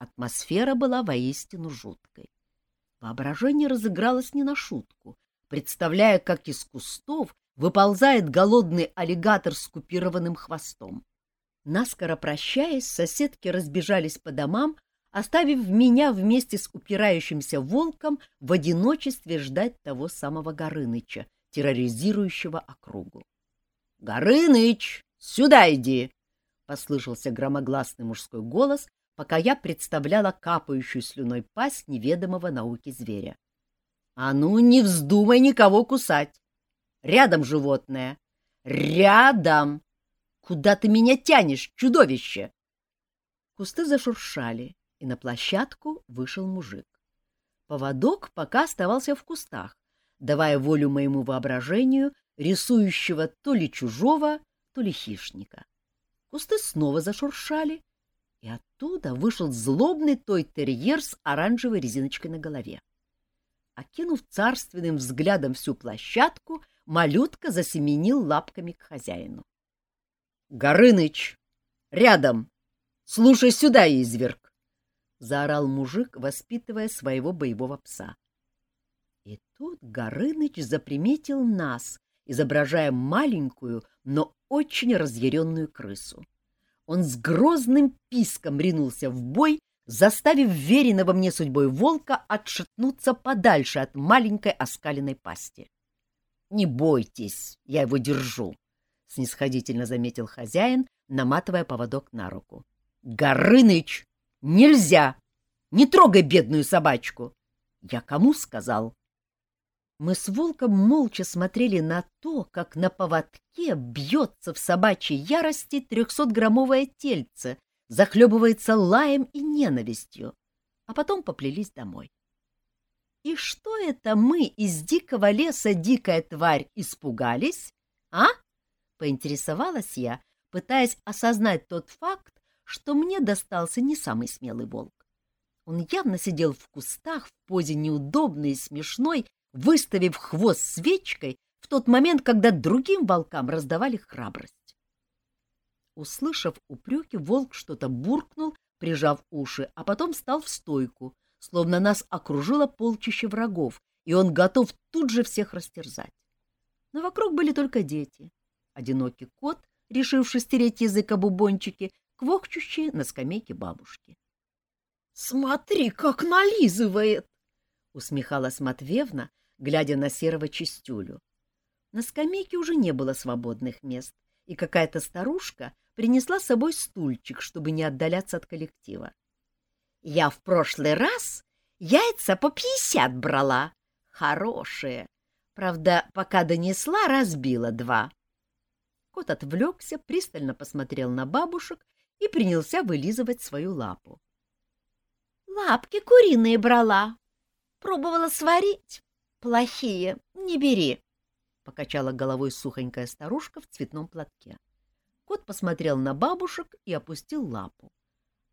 Атмосфера была воистину жуткой. Воображение разыгралось не на шутку, представляя, как из кустов выползает голодный аллигатор с купированным хвостом. Наскоро прощаясь, соседки разбежались по домам, оставив меня вместе с упирающимся волком в одиночестве ждать того самого Горыныча, терроризирующего округу. — Горыныч, сюда иди! — послышался громогласный мужской голос, пока я представляла капающую слюной пасть неведомого науки зверя. — А ну, не вздумай никого кусать! Рядом животное! Рядом! Куда ты меня тянешь, чудовище? Кусты зашуршали, и на площадку вышел мужик. Поводок пока оставался в кустах, давая волю моему воображению, рисующего то ли чужого, то ли хищника. Кусты снова зашуршали, и оттуда вышел злобный той-терьер с оранжевой резиночкой на голове. Окинув царственным взглядом всю площадку, малютка засеменил лапками к хозяину. — Горыныч! Рядом! Слушай сюда, изверг! — заорал мужик, воспитывая своего боевого пса. И тут Горыныч заприметил нас, изображая маленькую, но очень разъяренную крысу. Он с грозным писком ринулся в бой, заставив веренного мне судьбой волка отшатнуться подальше от маленькой оскаленной пасти. — Не бойтесь, я его держу, — снисходительно заметил хозяин, наматывая поводок на руку. — Горыныч! Нельзя! Не трогай бедную собачку! Я кому сказал? Мы с волком молча смотрели на то, как на поводке бьется в собачьей ярости трехсотграммовое тельце, захлебывается лаем и ненавистью, а потом поплелись домой. И что это мы из дикого леса, дикая тварь, испугались, а? Поинтересовалась я, пытаясь осознать тот факт, что мне достался не самый смелый волк. Он явно сидел в кустах в позе неудобной и смешной, выставив хвост свечкой в тот момент, когда другим волкам раздавали храбрость. Услышав упреки, волк что-то буркнул, прижав уши, а потом встал в стойку, словно нас окружило полчище врагов, и он готов тут же всех растерзать. Но вокруг были только дети. Одинокий кот, решивший стереть язык об убончике, на скамейке бабушки. — Смотри, как нализывает! — усмехалась Матвеевна, глядя на серого чистюлю. На скамейке уже не было свободных мест, и какая-то старушка принесла с собой стульчик, чтобы не отдаляться от коллектива. — Я в прошлый раз яйца по пятьдесят брала. Хорошие. Правда, пока донесла, разбила два. Кот отвлекся, пристально посмотрел на бабушек и принялся вылизывать свою лапу. — Лапки куриные брала. Пробовала сварить. Плохие, не бери, — покачала головой сухонькая старушка в цветном платке. Кот посмотрел на бабушек и опустил лапу,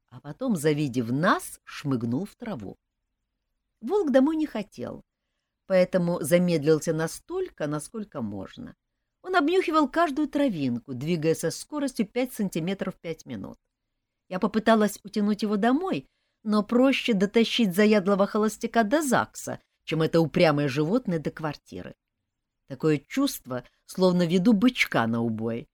а потом, завидев нас, шмыгнул в траву. Волк домой не хотел, поэтому замедлился настолько, насколько можно. — он обнюхивал каждую травинку, двигаясь со скоростью 5 сантиметров в 5 минут. Я попыталась утянуть его домой, но проще дотащить заядлого холостяка до ЗАГСа, чем это упрямое животное до квартиры. Такое чувство, словно веду бычка на убой.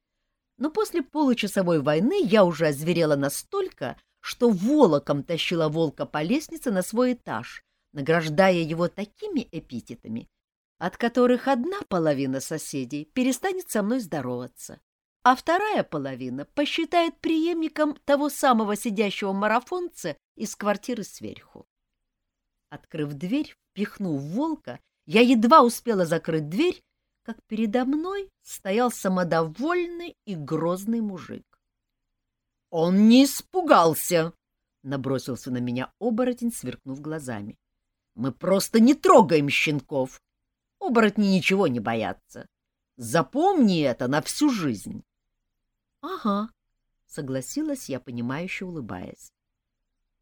Но после получасовой войны я уже озверела настолько, что волоком тащила волка по лестнице на свой этаж, награждая его такими эпитетами, от которых одна половина соседей перестанет со мной здороваться, а вторая половина посчитает преемником того самого сидящего марафонца из квартиры сверху. Открыв дверь, впихнув волка, я едва успела закрыть дверь, как передо мной стоял самодовольный и грозный мужик. «Он не испугался!» — набросился на меня оборотень, сверкнув глазами. «Мы просто не трогаем щенков! Оборотни ничего не боятся! Запомни это на всю жизнь!» «Ага», — согласилась я, понимающе улыбаясь.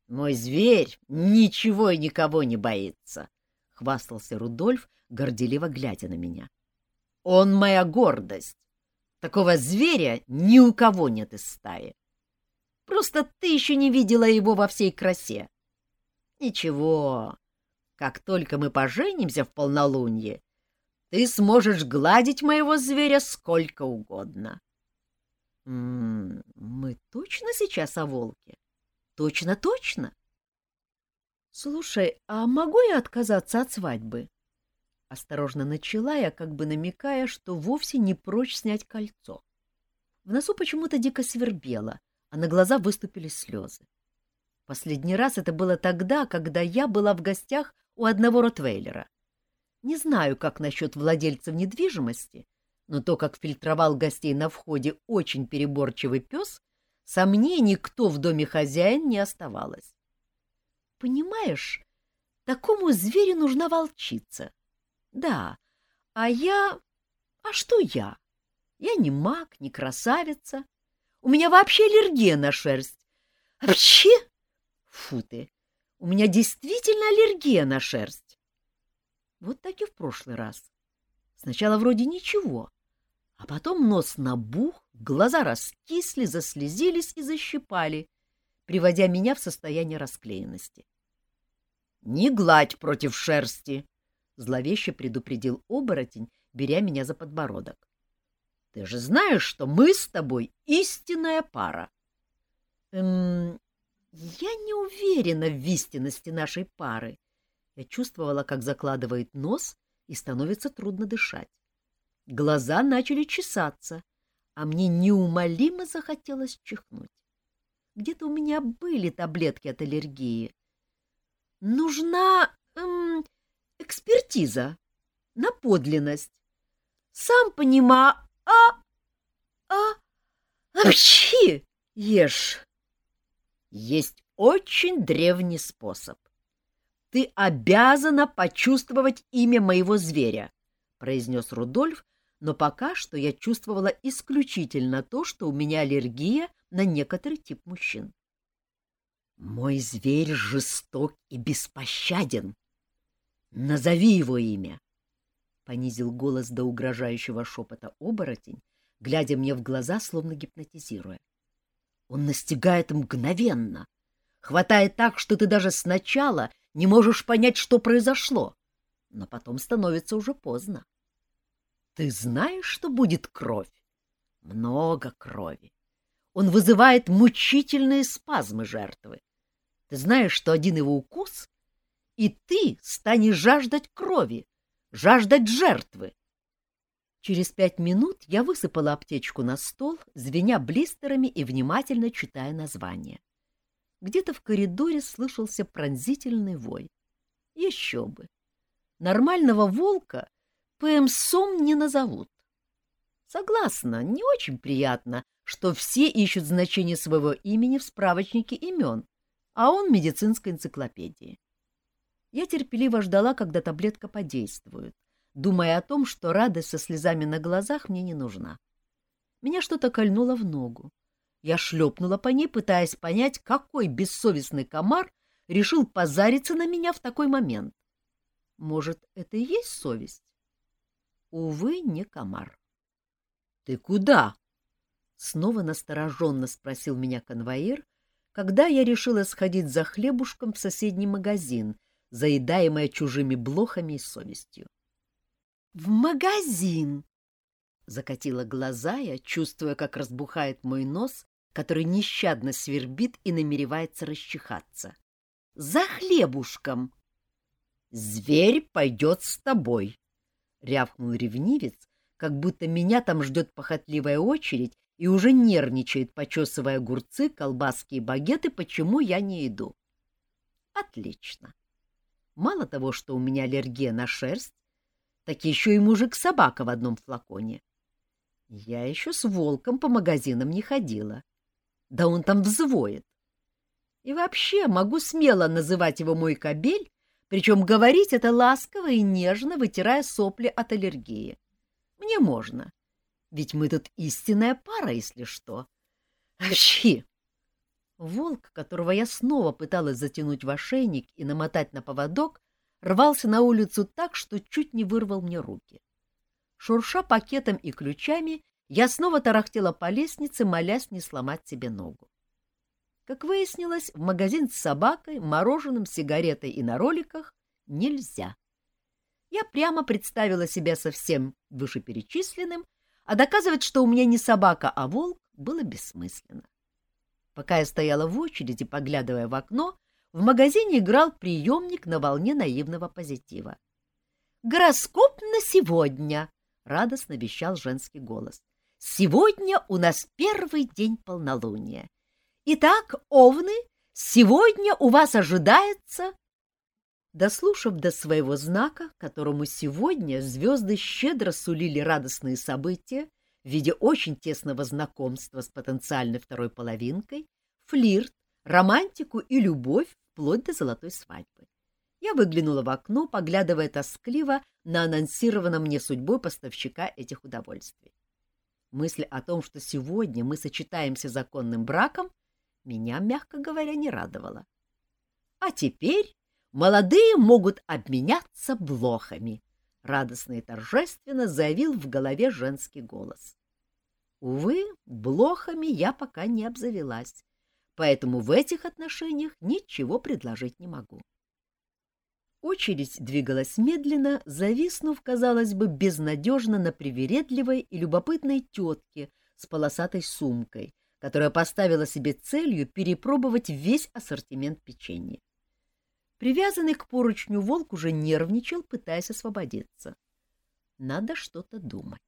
«Мой зверь ничего и никого не боится», — хвастался Рудольф, горделиво глядя на меня. «Он моя гордость. Такого зверя ни у кого нет из стаи. Просто ты еще не видела его во всей красе. Ничего, как только мы поженимся в полнолуние, ты сможешь гладить моего зверя сколько угодно. М -м, мы точно сейчас о волке? Точно, точно? Слушай, а могу я отказаться от свадьбы? Осторожно начала я, как бы намекая, что вовсе не прочь снять кольцо. В носу почему-то дико свербело, а на глаза выступили слезы. Последний раз это было тогда, когда я была в гостях у одного ротвейлера. Не знаю, как насчет владельцев недвижимости, но то, как фильтровал гостей на входе очень переборчивый пес, сомнений, кто в доме хозяин, не оставалось. Понимаешь, такому зверю нужна волчица. Да, а я... А что я? Я не маг, не красавица. У меня вообще аллергия на шерсть. Вообще? Фу ты! У меня действительно аллергия на шерсть. Вот так и в прошлый раз. Сначала вроде ничего, а потом нос набух, глаза раскисли, заслезились и защипали, приводя меня в состояние расклеенности. — Не гладь против шерсти! — зловеще предупредил оборотень, беря меня за подбородок. — Ты же знаешь, что мы с тобой истинная пара. — Эм, я не уверена в истинности нашей пары. Я чувствовала, как закладывает нос и становится трудно дышать. Глаза начали чесаться, а мне неумолимо захотелось чихнуть. Где-то у меня были таблетки от аллергии. Нужна эм, экспертиза на подлинность. Сам понима, а... а... Вообще ешь. Есть очень древний способ. Ты обязана почувствовать имя моего зверя, произнес Рудольф, но пока что я чувствовала исключительно то, что у меня аллергия на некоторый тип мужчин. Мой зверь жесток и беспощаден. Назови его имя. Понизил голос до угрожающего шепота оборотень, глядя мне в глаза, словно гипнотизируя. Он настигает мгновенно, хватает так, что ты даже сначала не можешь понять, что произошло, но потом становится уже поздно. Ты знаешь, что будет кровь? Много крови. Он вызывает мучительные спазмы жертвы. Ты знаешь, что один его укус, и ты станешь жаждать крови, жаждать жертвы. Через пять минут я высыпала аптечку на стол, звеня блистерами и внимательно читая название. Где-то в коридоре слышался пронзительный вой. Еще бы! Нормального волка — ПМСом не назовут. Согласна, не очень приятно, что все ищут значение своего имени в справочнике имен, а он в медицинской энциклопедии. Я терпеливо ждала, когда таблетка подействует, думая о том, что радость со слезами на глазах мне не нужна. Меня что-то кольнуло в ногу. Я шлепнула по ней, пытаясь понять, какой бессовестный комар решил позариться на меня в такой момент. Может, это и есть совесть? Увы, не комар. — Ты куда? — снова настороженно спросил меня конвоир, когда я решила сходить за хлебушком в соседний магазин, заедаемая чужими блохами и совестью. — В магазин! — закатила глаза я, чувствуя, как разбухает мой нос, который нещадно свербит и намеревается расчихаться. — За хлебушком! — Зверь пойдет с тобой! — рявкнул ревнивец, как будто меня там ждет похотливая очередь и уже нервничает, почесывая огурцы, колбаски и багеты, почему я не иду. Отлично. Мало того, что у меня аллергия на шерсть, так еще и мужик-собака в одном флаконе. Я еще с волком по магазинам не ходила. Да он там взвоет. И вообще могу смело называть его мой кобель, причем говорить это ласково и нежно, вытирая сопли от аллергии. Мне можно. Ведь мы тут истинная пара, если что. Вообще. Волк, которого я снова пыталась затянуть в ошейник и намотать на поводок, рвался на улицу так, что чуть не вырвал мне руки. Шурша пакетом и ключами, я снова тарахтела по лестнице, молясь не сломать себе ногу. Как выяснилось, в магазин с собакой, мороженым, сигаретой и на роликах нельзя. Я прямо представила себя совсем вышеперечисленным а доказывать, что у меня не собака, а волк, было бессмысленно. Пока я стояла в очереди, поглядывая в окно, в магазине играл приемник на волне наивного позитива. «Гороскоп на сегодня!» — радостно вещал женский голос. «Сегодня у нас первый день полнолуния. Итак, овны, сегодня у вас ожидается Дослушав до своего знака, которому сегодня звезды щедро сулили радостные события в виде очень тесного знакомства с потенциальной второй половинкой, флирт, романтику и любовь вплоть до золотой свадьбы. Я выглянула в окно, поглядывая тоскливо на анонсированном мне судьбой поставщика этих удовольствий. Мысль о том, что сегодня мы сочетаемся законным браком, меня, мягко говоря, не радовала. А теперь молодые могут обменяться блохами, — радостно и торжественно заявил в голове женский голос. Увы, блохами я пока не обзавелась, поэтому в этих отношениях ничего предложить не могу. Очередь двигалась медленно, зависнув, казалось бы, безнадежно на привередливой и любопытной тетке с полосатой сумкой, которая поставила себе целью перепробовать весь ассортимент печенья. Привязанный к поручню волк уже нервничал, пытаясь освободиться. Надо что-то думать.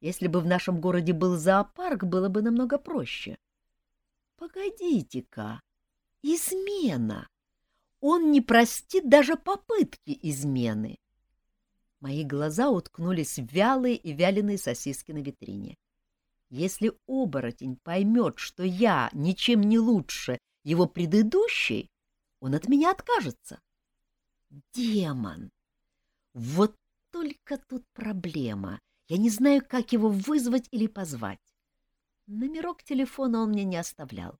Если бы в нашем городе был зоопарк, было бы намного проще. Погодите-ка, измена! Он не простит даже попытки измены. Мои глаза уткнулись в вялые и вяленые сосиски на витрине. Если оборотень поймет, что я ничем не лучше его предыдущей, он от меня откажется. Демон! Вот только тут проблема. Я не знаю, как его вызвать или позвать. Номерок телефона он мне не оставлял.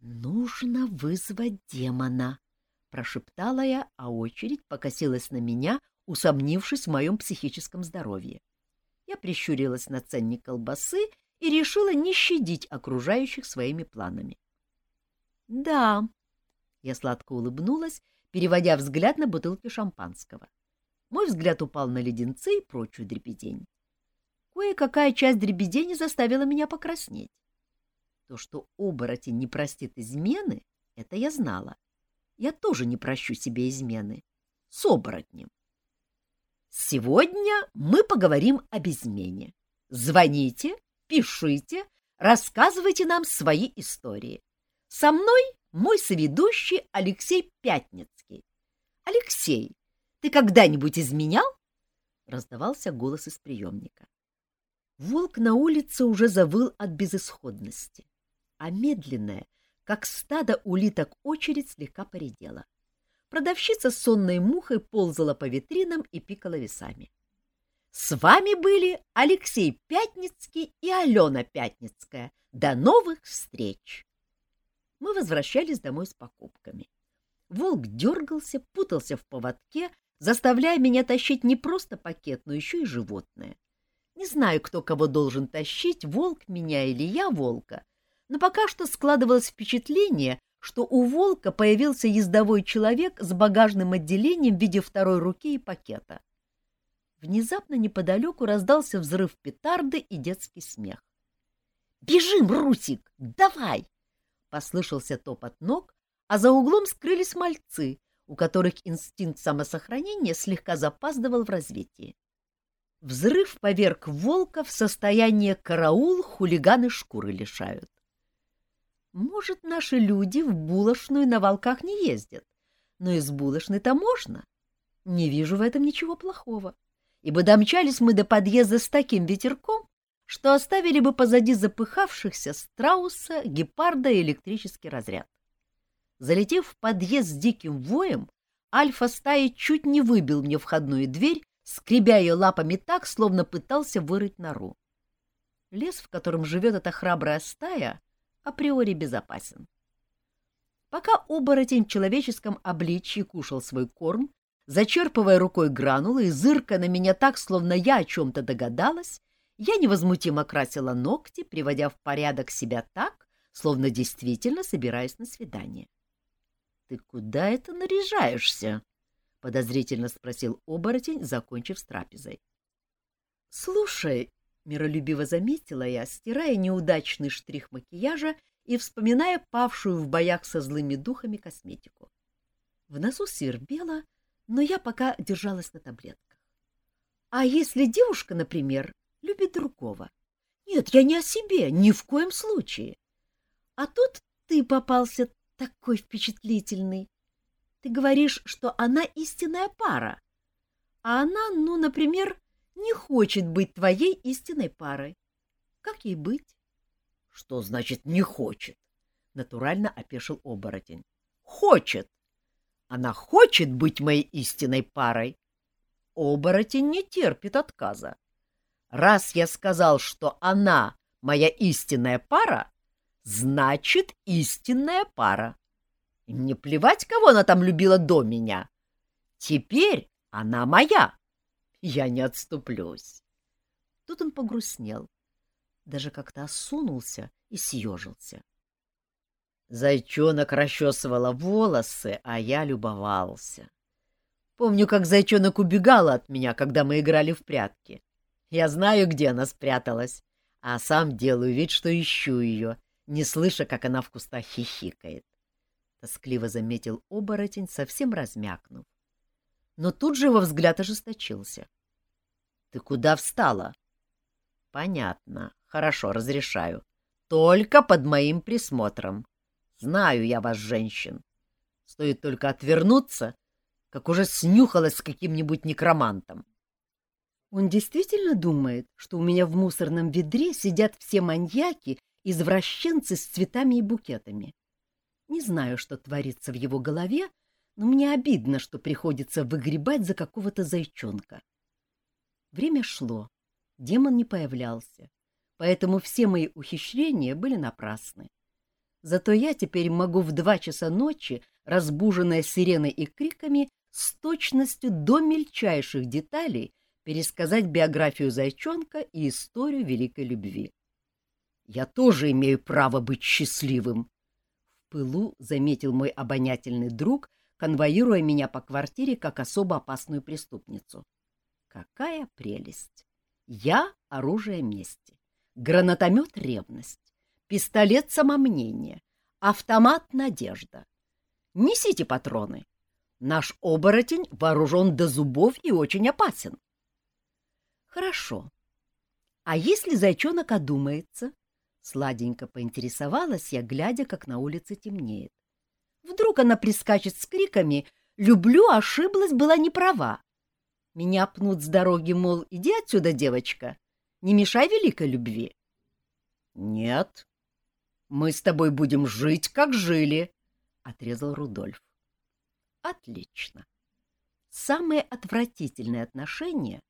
«Нужно вызвать демона», — прошептала я, а очередь покосилась на меня, усомнившись в моем психическом здоровье. Я прищурилась на ценник колбасы и решила не щадить окружающих своими планами. «Да, я сладко улыбнулась, переводя взгляд на бутылки шампанского. Мой взгляд упал на леденцы и прочую дребедень. Кое-какая часть дребедени заставила меня покраснеть. То, что оборотень не простит измены, это я знала. Я тоже не прощу себе измены. С оборотнем. Сегодня мы поговорим об измене. Звоните, пишите, рассказывайте нам свои истории. Со мной мой соведущий Алексей Пятницкий. Алексей, ты когда-нибудь изменял? Раздавался голос из приемника. Волк на улице уже завыл от безысходности, а медленная, как стадо улиток, очередь слегка поредела. Продавщица с сонной мухой ползала по витринам и пикала весами. С вами были Алексей Пятницкий и Алена Пятницкая. До новых встреч! Мы возвращались домой с покупками. Волк дергался, путался в поводке, заставляя меня тащить не просто пакет, но еще и животное. Не знаю, кто кого должен тащить, волк меня или я волка, но пока что складывалось впечатление, что у волка появился ездовой человек с багажным отделением в виде второй руки и пакета. Внезапно неподалеку раздался взрыв петарды и детский смех. «Бежим, Русик! Давай!» Послышался топот ног, а за углом скрылись мальцы, у которых инстинкт самосохранения слегка запаздывал в развитии. Взрыв поверг волка в состояние караул хулиганы шкуры лишают. Может, наши люди в булочную на волках не ездят, но из булочной-то можно. Не вижу в этом ничего плохого, ибо домчались мы до подъезда с таким ветерком, что оставили бы позади запыхавшихся страуса, гепарда и электрический разряд. Залетев в подъезд с диким воем, альфа-стаи чуть не выбил мне входную дверь, скребя ее лапами так, словно пытался вырыть нору. Лес, в котором живет эта храбрая стая, априори безопасен. Пока оборотень в человеческом обличье кушал свой корм, зачерпывая рукой гранулы и зырка на меня так, словно я о чем-то догадалась, я невозмутимо красила ногти, приводя в порядок себя так, словно действительно собираюсь на свидание. — Ты куда это наряжаешься? — подозрительно спросил оборотень, закончив с трапезой. — Слушай, — миролюбиво заметила я, стирая неудачный штрих макияжа и вспоминая павшую в боях со злыми духами косметику. В носу свербело, но я пока держалась на таблетках. А если девушка, например, любит другого. Нет, я не о себе, ни в коем случае. А тут ты попался такой впечатлительный. Ты говоришь, что она истинная пара, а она, ну, например, не хочет быть твоей истинной парой. Как ей быть? — Что значит «не хочет»? — натурально опешил оборотень. — Хочет. Она хочет быть моей истинной парой. Оборотень не терпит отказа. Раз я сказал, что она моя истинная пара, значит истинная пара. Мне плевать, кого она там любила до меня. Теперь она моя. Я не отступлюсь. Тут он погрустнел, даже как-то осунулся и съежился. Зайчонок расчесывала волосы, а я любовался. Помню, как зайчонок убегала от меня, когда мы играли в прятки. Я знаю, где она спряталась, а сам делаю вид, что ищу ее, не слыша, как она в кустах хихикает. Тоскливо заметил оборотень, совсем размякнув. Но тут же его взгляд ожесточился. — Ты куда встала? — Понятно. Хорошо, разрешаю. Только под моим присмотром. Знаю я вас, женщин. Стоит только отвернуться, как уже снюхалась с каким-нибудь некромантом. Он действительно думает, что у меня в мусорном ведре сидят все маньяки, извращенцы с цветами и букетами. Не знаю, что творится в его голове, но мне обидно, что приходится выгребать за какого-то зайчонка. Время шло, демон не появлялся, поэтому все мои ухищрения были напрасны. Зато я теперь могу в два часа ночи, разбуженная сиреной и криками, с точностью до мельчайших деталей пересказать биографию Зайчонка и историю великой любви. Я тоже имею право быть счастливым. В пылу заметил мой обонятельный друг, конвоируя меня по квартире как особо опасную преступницу. Какая прелесть! Я — оружие мести, гранатомет — ревность, пистолет — самомнение, автомат — надежда. Несите патроны. Наш оборотень вооружен до зубов и очень опасен. Хорошо. А если зайчонок одумается? Сладенько поинтересовалась я, глядя, как на улице темнеет. Вдруг она прискачет с криками «Люблю, ошиблась, была не права». Меня пнут с дороги, мол, иди отсюда, девочка, не мешай великой любви. — Нет, мы с тобой будем жить, как жили, — отрезал Рудольф. — Отлично. Самые отвратительные отношения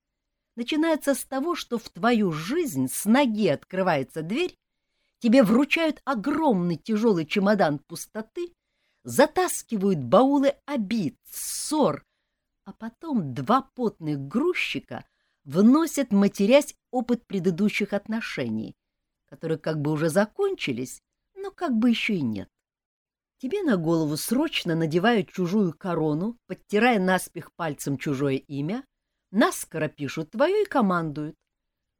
начинается с того, что в твою жизнь с ноги открывается дверь, тебе вручают огромный тяжелый чемодан пустоты, затаскивают баулы обид, ссор, а потом два потных грузчика вносят, матерясь, опыт предыдущих отношений, которые как бы уже закончились, но как бы еще и нет. Тебе на голову срочно надевают чужую корону, подтирая наспех пальцем чужое имя, наскоро пишут твое и командуют.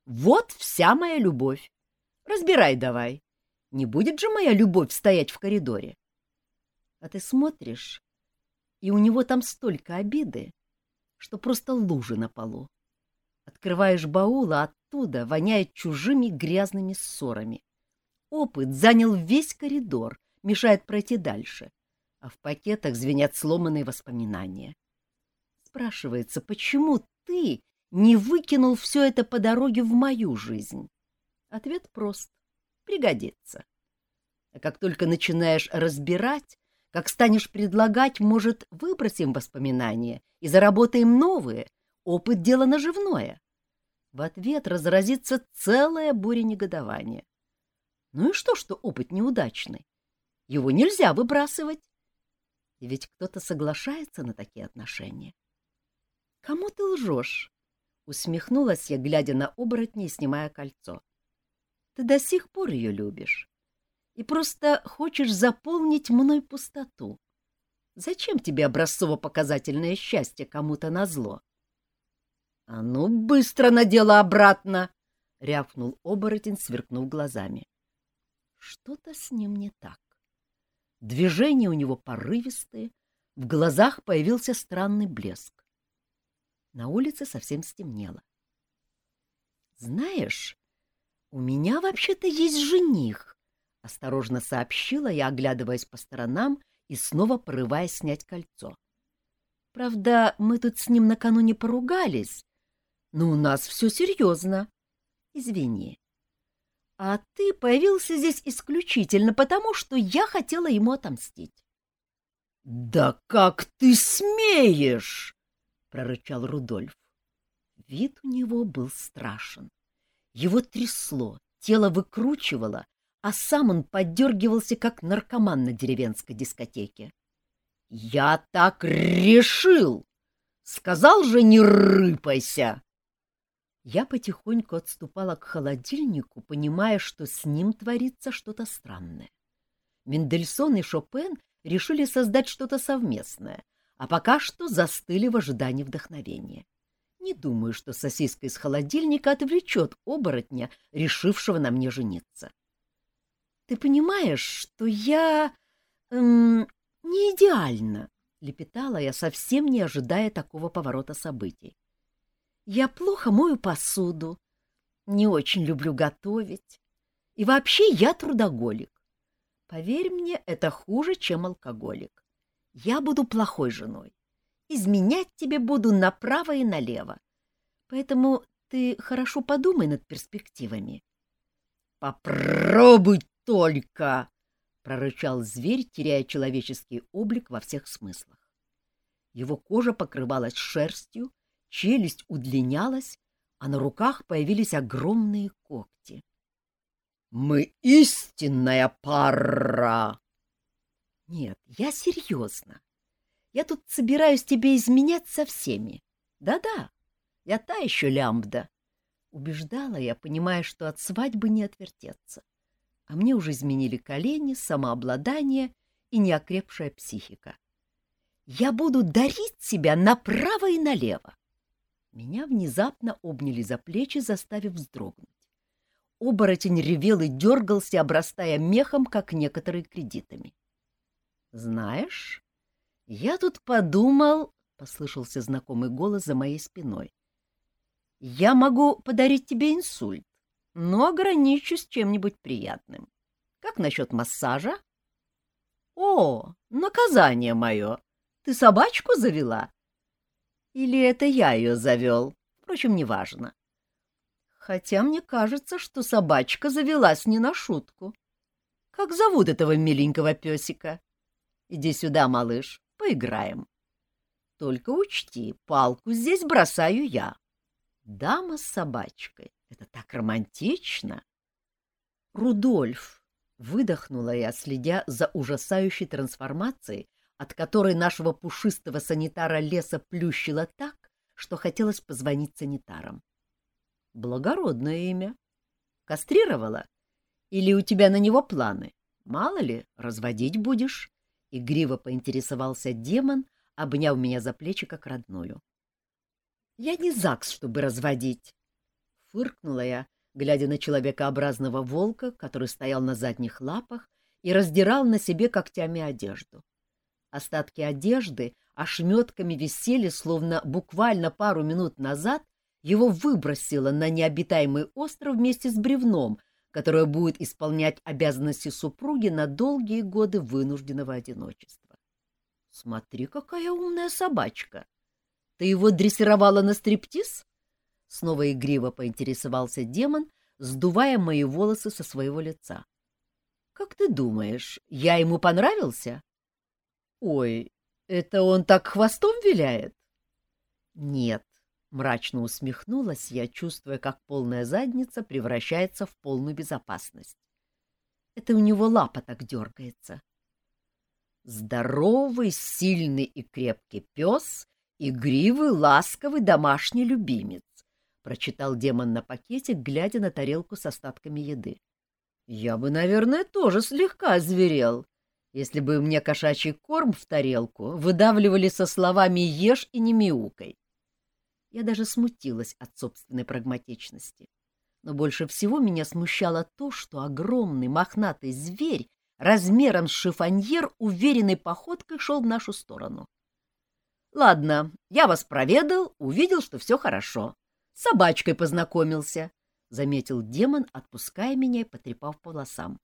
Вот вся моя любовь. Разбирай давай. Не будет же моя любовь стоять в коридоре. А ты смотришь, и у него там столько обиды, что просто лужи на полу. Открываешь баул, а оттуда воняет чужими грязными ссорами. Опыт занял весь коридор, мешает пройти дальше, а в пакетах звенят сломанные воспоминания. Спрашивается, почему ты не выкинул все это по дороге в мою жизнь? Ответ прост. Пригодится. А как только начинаешь разбирать, как станешь предлагать, может, выбросим воспоминания и заработаем новые, опыт — дело наживное. В ответ разразится целая буря негодования. Ну и что, что опыт неудачный? Его нельзя выбрасывать. И ведь кто-то соглашается на такие отношения. — Кому ты лжешь? — усмехнулась я, глядя на оборотня и снимая кольцо. — Ты до сих пор ее любишь и просто хочешь заполнить мной пустоту. Зачем тебе образцово-показательное счастье кому-то назло? — А ну, быстро надела обратно! — рявкнул оборотень, сверкнув глазами. Что-то с ним не так. Движения у него порывистые, в глазах появился странный блеск. На улице совсем стемнело. — Знаешь, у меня вообще-то есть жених, — осторожно сообщила я, оглядываясь по сторонам и снова порываясь снять кольцо. — Правда, мы тут с ним накануне поругались, но у нас все серьезно. Извини. А ты появился здесь исключительно потому, что я хотела ему отомстить. — Да как ты смеешь! — прорычал Рудольф. Вид у него был страшен. Его трясло, тело выкручивало, а сам он поддергивался, как наркоман на деревенской дискотеке. — Я так решил! Сказал же, не рыпайся! Я потихоньку отступала к холодильнику, понимая, что с ним творится что-то странное. Мендельсон и Шопен решили создать что-то совместное, а пока что застыли в ожидании вдохновения. Не думаю, что сосиска из холодильника отвлечет оборотня, решившего на мне жениться. — Ты понимаешь, что я... Эм, не идеально, — лепетала я, совсем не ожидая такого поворота событий. Я плохо мою посуду, не очень люблю готовить. И вообще я трудоголик. Поверь мне, это хуже, чем алкоголик. Я буду плохой женой. Изменять тебе буду направо и налево. Поэтому ты хорошо подумай над перспективами. — Попробуй только! — прорычал зверь, теряя человеческий облик во всех смыслах. Его кожа покрывалась шерстью, челюсть удлинялась, а на руках появились огромные когти. «Мы истинная пара!» «Нет, я серьезно. Я тут собираюсь тебе изменять со всеми. Да-да, я та еще лямбда!» Убеждала я, понимая, что от свадьбы не отвертеться. А мне уже изменили колени, самообладание и неокрепшая психика. Я буду дарить себя направо и налево. Меня внезапно обняли за плечи, заставив вздрогнуть. Оборотень ревел и дергался, обрастая мехом, как некоторые кредитами. — Знаешь, я тут подумал, — послышался знакомый голос за моей спиной. — Я могу подарить тебе инсульт, но ограничусь чем-нибудь приятным. Как насчет массажа? — О, наказание мое! Ты собачку завела? Или это я ее завел? Впрочем, неважно. Хотя мне кажется, что собачка завелась не на шутку. Как зовут этого миленького песика? Иди сюда, малыш, поиграем. Только учти, палку здесь бросаю я. Дама с собачкой. Это так романтично. Рудольф, выдохнула я, следя за ужасающей трансформацией, от которой нашего пушистого санитара леса плющило так, что хотелось позвонить санитарам. Благородное имя. Кастрировала? Или у тебя на него планы? Мало ли, разводить будешь. Игриво поинтересовался демон, обняв меня за плечи как родную. Я не ЗАГС, чтобы разводить. Фыркнула я, глядя на человекообразного волка, который стоял на задних лапах и раздирал на себе когтями одежду. Остатки одежды ошметками висели, словно буквально пару минут назад его выбросило на необитаемый остров вместе с бревном, которое будет исполнять обязанности супруги на долгие годы вынужденного одиночества. Смотри, какая умная собачка! Ты его дрессировала на стриптиз? Снова игриво поинтересовался демон, сдувая мои волосы со своего лица. Как ты думаешь, я ему понравился? Ой, это он так хвостом виляет? Нет, Мрачно усмехнулась я, чувствуя, как полная задница превращается в полную безопасность. Это у него лапа так дергается. Здоровый, сильный и крепкий пес, игривый, ласковый домашний любимец, прочитал демон на пакете, глядя на тарелку с остатками еды. Я бы, наверное, тоже слегка озверел, если бы мне кошачий корм в тарелку выдавливали со словами «ешь и не мяукай». Я даже смутилась от собственной прагматичности. Но больше всего меня смущало то, что огромный мохнатый зверь размером с шифоньер уверенной походкой шел в нашу сторону. «Ладно, я вас проведал, увидел, что все хорошо. С собачкой познакомился», — заметил демон, отпуская меня и потрепав по волосам.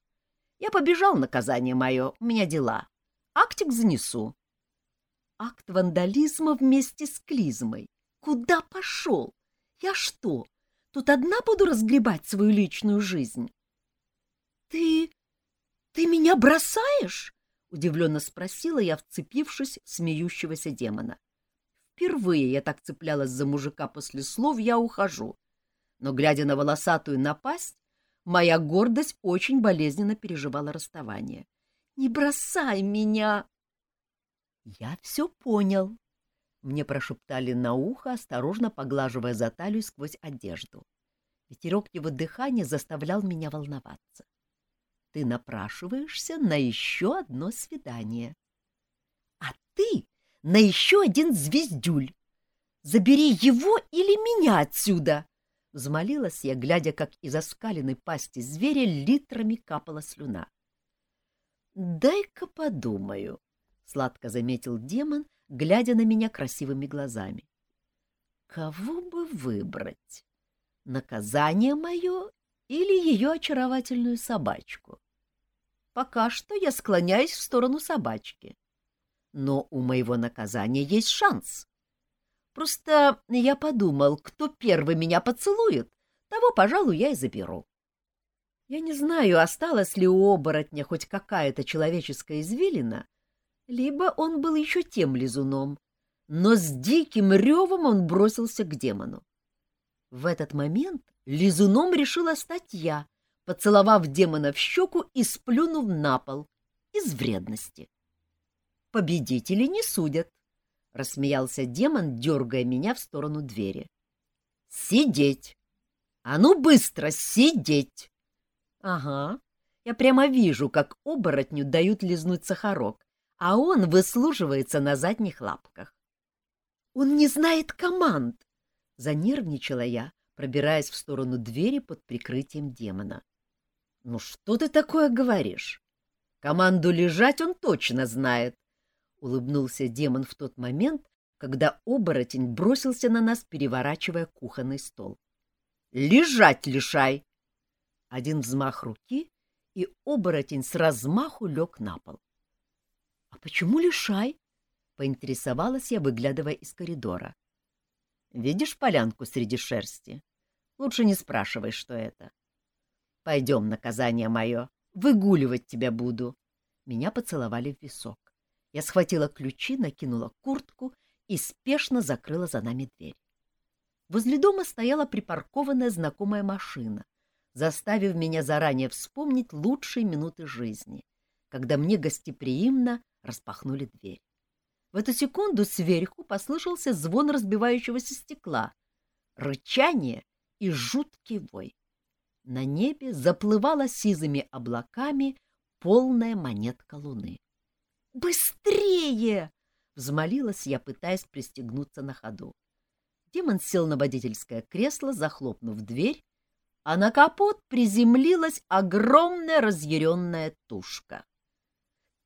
«Я побежал, наказание мое, у меня дела. Актик занесу». Акт вандализма вместе с клизмой. Куда пошел? Я что, тут одна буду разгребать свою личную жизнь? — Ты... ты меня бросаешь? — удивленно спросила я, вцепившись в смеющегося демона. Впервые я так цеплялась за мужика после слов «я ухожу». Но, глядя на волосатую напасть, моя гордость очень болезненно переживала расставание. «Не бросай меня!» «Я все понял», мне прошептали на ухо, осторожно поглаживая за талию сквозь одежду. Ветерок его дыхания заставлял меня волноваться. Ты напрашиваешься на еще одно свидание. А ты на еще один звездюль. Забери его или меня отсюда! Взмолилась я, глядя, как из оскаленной пасти зверя литрами капала слюна. — Дай-ка подумаю, — сладко заметил демон, глядя на меня красивыми глазами. Кого бы выбрать? Наказание мое или ее очаровательную собачку? Пока что я склоняюсь в сторону собачки. Но у моего наказания есть шанс. Просто я подумал, кто первый меня поцелует, того, пожалуй, я и заберу. Я не знаю, осталась ли у оборотня хоть какая-то человеческая извилина, либо он был еще тем лизуном, но с диким ревом он бросился к демону. В этот момент лизуном решила стать я, поцеловав демона в щеку и сплюнув на пол из вредности. «Победители не судят», — рассмеялся демон, дергая меня в сторону двери. «Сидеть! А ну быстро сидеть!» «Ага, я прямо вижу, как оборотню дают лизнуть сахарок, а он выслуживается на задних лапках. «Он не знает команд!» — занервничала я, пробираясь в сторону двери под прикрытием демона. «Ну что ты такое говоришь? Команду лежать он точно знает!» — улыбнулся демон в тот момент, когда оборотень бросился на нас, переворачивая кухонный стол. «Лежать лишай!» Один взмах руки, и оборотень с размаху лег на пол. — А почему лишай? — поинтересовалась я, выглядывая из коридора. — Видишь полянку среди шерсти? Лучше не спрашивай, что это. — Пойдем, наказание мое, выгуливать тебя буду. Меня поцеловали в висок. Я схватила ключи, накинула куртку и спешно закрыла за нами дверь. Возле дома стояла припаркованная знакомая машина, заставив меня заранее вспомнить лучшие минуты жизни, когда мне гостеприимно распахнули дверь. В эту секунду сверху послышался звон разбивающегося стекла, рычание и жуткий вой. На небе заплывала сизыми облаками полная монетка луны. «Быстрее!» — взмолилась я, пытаясь пристегнуться на ходу. Демон сел на водительское кресло, захлопнув дверь, а на капот приземлилась огромная разъяренная тушка.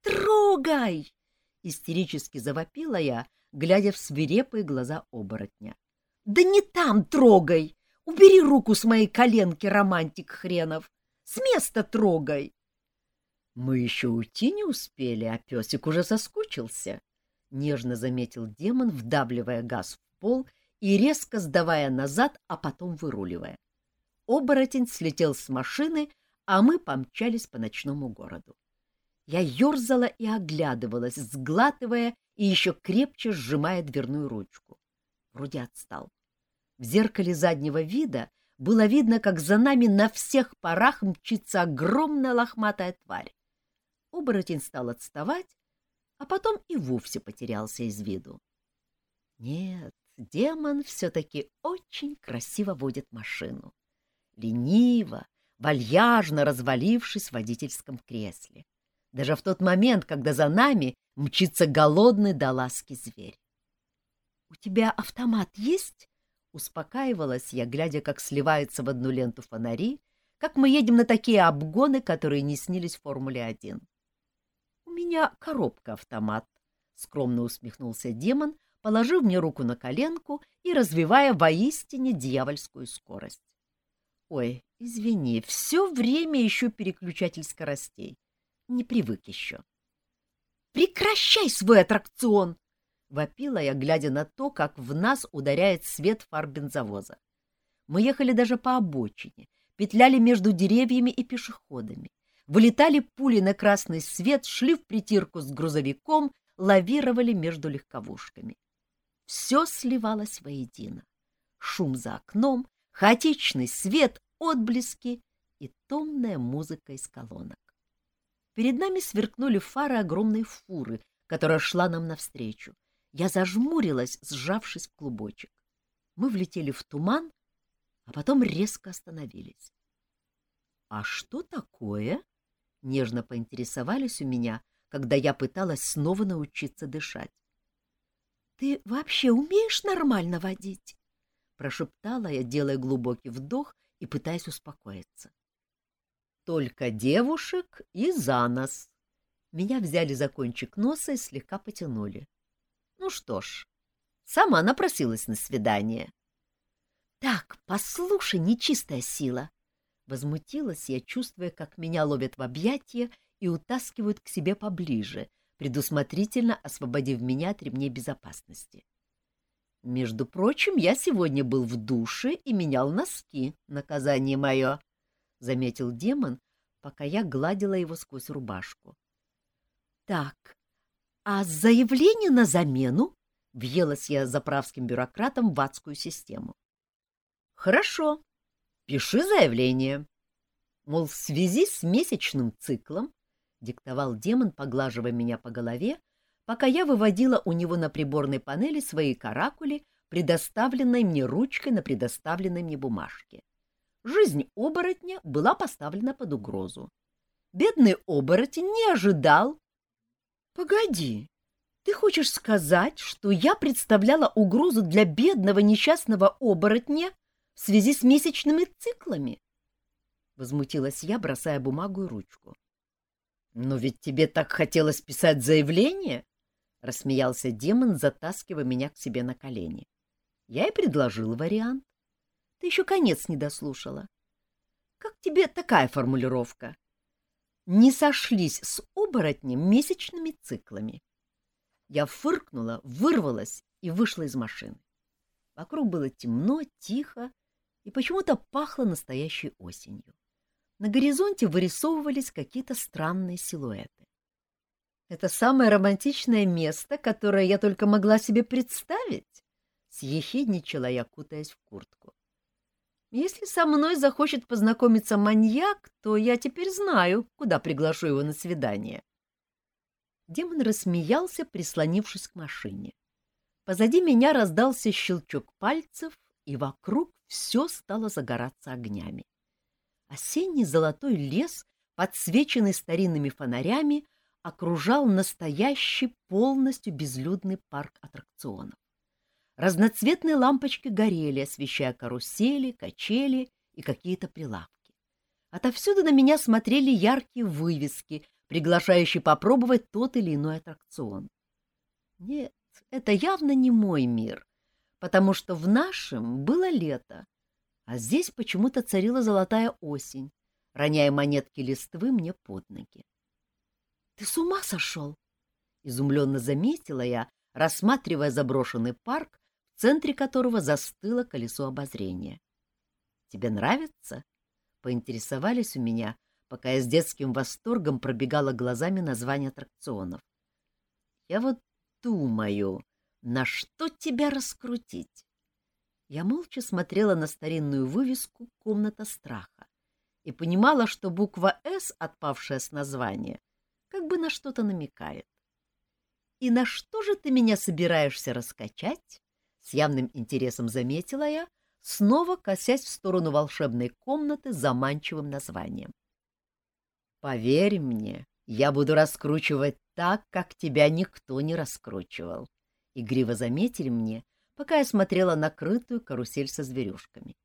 «Трогай!» — истерически завопила я, глядя в свирепые глаза оборотня. «Да не там трогай! Убери руку с моей коленки, романтик хренов! С места трогай!» Мы еще уйти не успели, а песик уже соскучился, — нежно заметил демон, вдавливая газ в пол и резко сдавая назад, а потом выруливая. Оборотень слетел с машины, а мы помчались по ночному городу. Я ерзала и оглядывалась, сглатывая и еще крепче сжимая дверную ручку. Вроде отстал. В зеркале заднего вида было видно, как за нами на всех парах мчится огромная лохматая тварь. Оборотень стал отставать, а потом и вовсе потерялся из виду. Нет, демон все-таки очень красиво водит машину. Лениво, вальяжно развалившись в водительском кресле. Даже в тот момент, когда за нами мчится голодный до ласки зверь. — У тебя автомат есть? — успокаивалась я, глядя, как сливаются в одну ленту фонари, как мы едем на такие обгоны, которые не снились в Формуле-1. У меня коробка-автомат, — скромно усмехнулся демон, положив мне руку на коленку и развивая воистине дьявольскую скорость. Ой, извини, все время ищу переключатель скоростей. Не привык еще. Прекращай свой аттракцион! — вопила я, глядя на то, как в нас ударяет свет фар бензовоза. Мы ехали даже по обочине, петляли между деревьями и пешеходами вылетали пули на красный свет, шли в притирку с грузовиком, лавировали между легковушками. Все сливалось воедино. Шум за окном, хаотичный свет, отблески и томная музыка из колонок. Перед нами сверкнули фары огромной фуры, которая шла нам навстречу. Я зажмурилась, сжавшись в клубочек. Мы влетели в туман, а потом резко остановились. — А что такое? — нежно поинтересовались у меня, когда я пыталась снова научиться дышать. — Ты вообще умеешь нормально водить? — прошептала я, делая глубокий вдох и пытаясь успокоиться. — Только девушек и за нос. Меня взяли за кончик носа и слегка потянули. Ну что ж, сама напросилась на свидание. — Так, послушай, нечистая сила, Возмутилась я, чувствуя, как меня ловят в объятия и утаскивают к себе поближе, предусмотрительно освободив меня от ремней безопасности. Между прочим, я сегодня был в душе и менял носки, наказание мое, — заметил демон, пока я гладила его сквозь рубашку. — Так, а заявление на замену? — въелась я заправским бюрократом в адскую систему. — Хорошо, Пиши заявление. Мол, в связи с месячным циклом, диктовал демон, поглаживая меня по голове, пока я выводила у него на приборной панели свои каракули, предоставленной мне ручкой на предоставленной мне бумажке. Жизнь оборотня была поставлена под угрозу. Бедный оборотень не ожидал. — Погоди, ты хочешь сказать, что я представляла угрозу для бедного несчастного оборотня, в связи с месячными циклами? Возмутилась я, бросая бумагу и ручку. Но ведь тебе так хотелось писать заявление, рассмеялся демон, затаскивая меня к себе на колени. Я и предложил вариант. Ты еще конец не дослушала. Как тебе такая формулировка? Не сошлись с оборотнем месячными циклами. Я фыркнула, вырвалась и вышла из машины. Вокруг было темно, тихо и почему-то пахло настоящей осенью. На горизонте вырисовывались какие-то странные силуэты. Это самое романтичное место, которое я только могла себе представить, съехидничала я, кутаясь в куртку. Если со мной захочет познакомиться маньяк, то я теперь знаю, куда приглашу его на свидание. Демон рассмеялся, прислонившись к машине. Позади меня раздался щелчок пальцев, и вокруг все стало загораться огнями. Осенний золотой лес подсвеченный старинными фонарями, окружал настоящий полностью безлюдный парк аттракционов. Разноцветные лампочки горели, освещая карусели, качели и какие-то прилавки. Отовсюду на меня смотрели яркие вывески, приглашающие попробовать тот или иной аттракцион. Нет, это явно не мой мир, потому что в нашем было лето, а здесь почему-то царила золотая осень, роняя монетки листвы мне под ноги. — Ты с ума сошел? — изумленно заметила я, рассматривая заброшенный парк, центре которого застыло колесо обозрения. — Тебе нравится? — поинтересовались у меня, пока я с детским восторгом пробегала глазами названия аттракционов. — Я вот думаю, на что тебя раскрутить? Я молча смотрела на старинную вывеску «Комната страха» и понимала, что буква «С», отпавшая с названия, как бы на что-то намекает. «И на что же ты меня собираешься раскачать?» С явным интересом заметила я, снова косясь в сторону волшебной комнаты с заманчивым названием. «Поверь мне, я буду раскручивать так, как тебя никто не раскручивал», — игриво заметили мне, пока я смотрела на крытую карусель со зверюшками.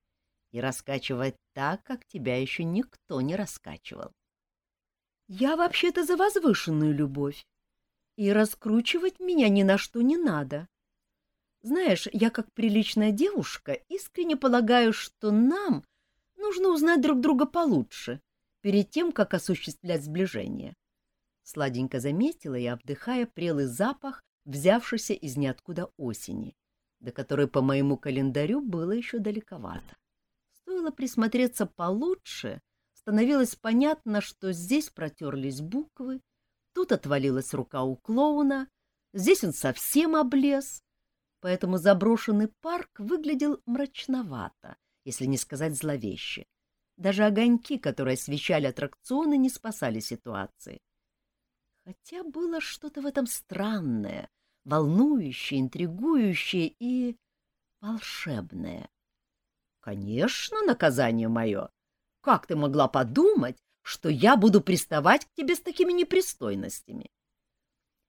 «И раскачивать так, как тебя еще никто не раскачивал». «Я вообще-то за возвышенную любовь, и раскручивать меня ни на что не надо», знаешь, я как приличная девушка искренне полагаю, что нам нужно узнать друг друга получше перед тем, как осуществлять сближение. Сладенько заметила я, вдыхая прелый запах, взявшийся из ниоткуда осени, до которой по моему календарю было еще далековато. Стоило присмотреться получше, становилось понятно, что здесь протерлись буквы, тут отвалилась рука у клоуна, здесь он совсем облез, поэтому заброшенный парк выглядел мрачновато, если не сказать зловеще. Даже огоньки, которые освещали аттракционы, не спасали ситуации. Хотя было что-то в этом странное, волнующее, интригующее и волшебное. Конечно, наказание мое. Как ты могла подумать, что я буду приставать к тебе с такими непристойностями?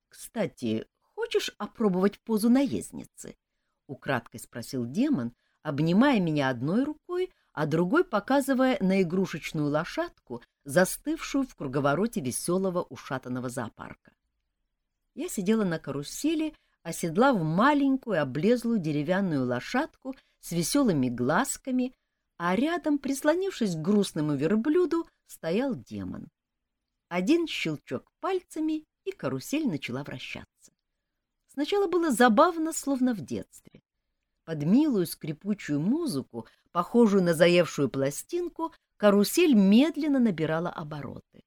Кстати, Хочешь опробовать позу наездницы? — украдкой спросил демон, обнимая меня одной рукой, а другой показывая на игрушечную лошадку, застывшую в круговороте веселого ушатанного зоопарка. Я сидела на карусели, оседлав маленькую облезлую деревянную лошадку с веселыми глазками, а рядом, прислонившись к грустному верблюду, стоял демон. Один щелчок пальцами, и карусель начала вращаться. Сначала было забавно, словно в детстве. Под милую скрипучую музыку, похожую на заевшую пластинку, карусель медленно набирала обороты.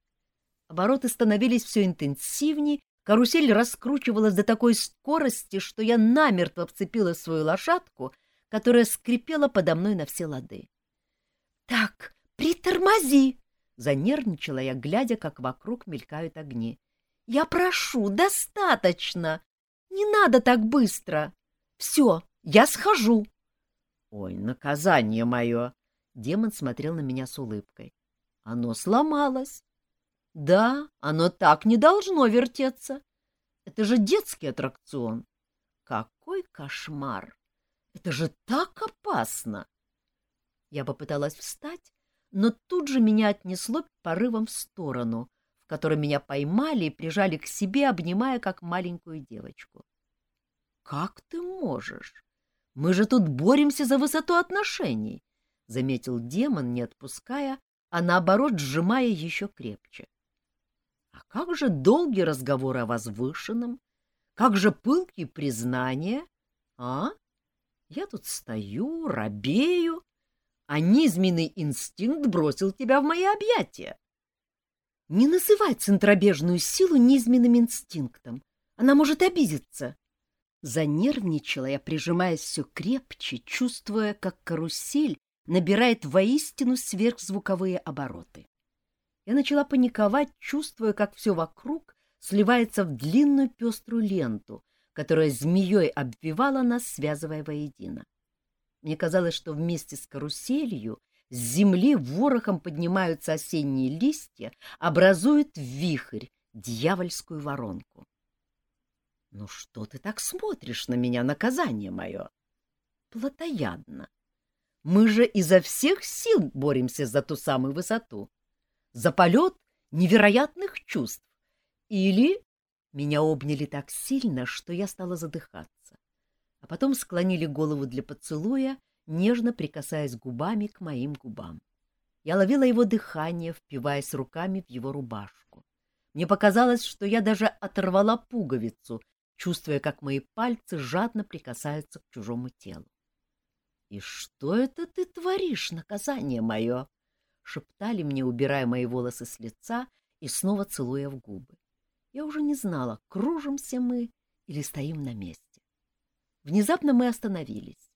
Обороты становились все интенсивнее, карусель раскручивалась до такой скорости, что я намертво вцепила свою лошадку, которая скрипела подо мной на все лады. — Так, притормози! — занервничала я, глядя, как вокруг мелькают огни. — Я прошу, достаточно! Не надо так быстро. Все, я схожу. Ой, наказание мое! Демон смотрел на меня с улыбкой. Оно сломалось. Да, оно так не должно вертеться. Это же детский аттракцион. Какой кошмар! Это же так опасно! Я попыталась встать, но тут же меня отнесло порывом в сторону, котором меня поймали и прижали к себе, обнимая как маленькую девочку. «Как ты можешь? Мы же тут боремся за высоту отношений», — заметил демон, не отпуская, а наоборот сжимая еще крепче. «А как же долгий разговор о возвышенном? Как же пылкие признания? А? Я тут стою, робею, а низменный инстинкт бросил тебя в мои объятия. Не называй центробежную силу низменным инстинктом. Она может обидеться. Занервничала я, прижимаясь все крепче, чувствуя, как карусель набирает воистину сверхзвуковые обороты. Я начала паниковать, чувствуя, как все вокруг сливается в длинную пеструю ленту, которая змеей обвивала нас, связывая воедино. Мне казалось, что вместе с каруселью с земли ворохом поднимаются осенние листья, образует вихрь, дьявольскую воронку. — Ну что ты так смотришь на меня, наказание мое? Платоядно. Мы же изо всех сил боремся за ту самую высоту, за полет невероятных чувств. Или меня обняли так сильно, что я стала задыхаться, а потом склонили голову для поцелуя, нежно прикасаясь губами к моим губам. Я ловила его дыхание, впиваясь руками в его рубашку. Мне показалось, что я даже оторвала пуговицу, чувствуя, как мои пальцы жадно прикасаются к чужому телу. — И что это ты творишь, наказание мое? — шептали мне, убирая мои волосы с лица и снова целуя в губы. Я уже не знала, кружимся мы или стоим на месте. Внезапно мы остановились.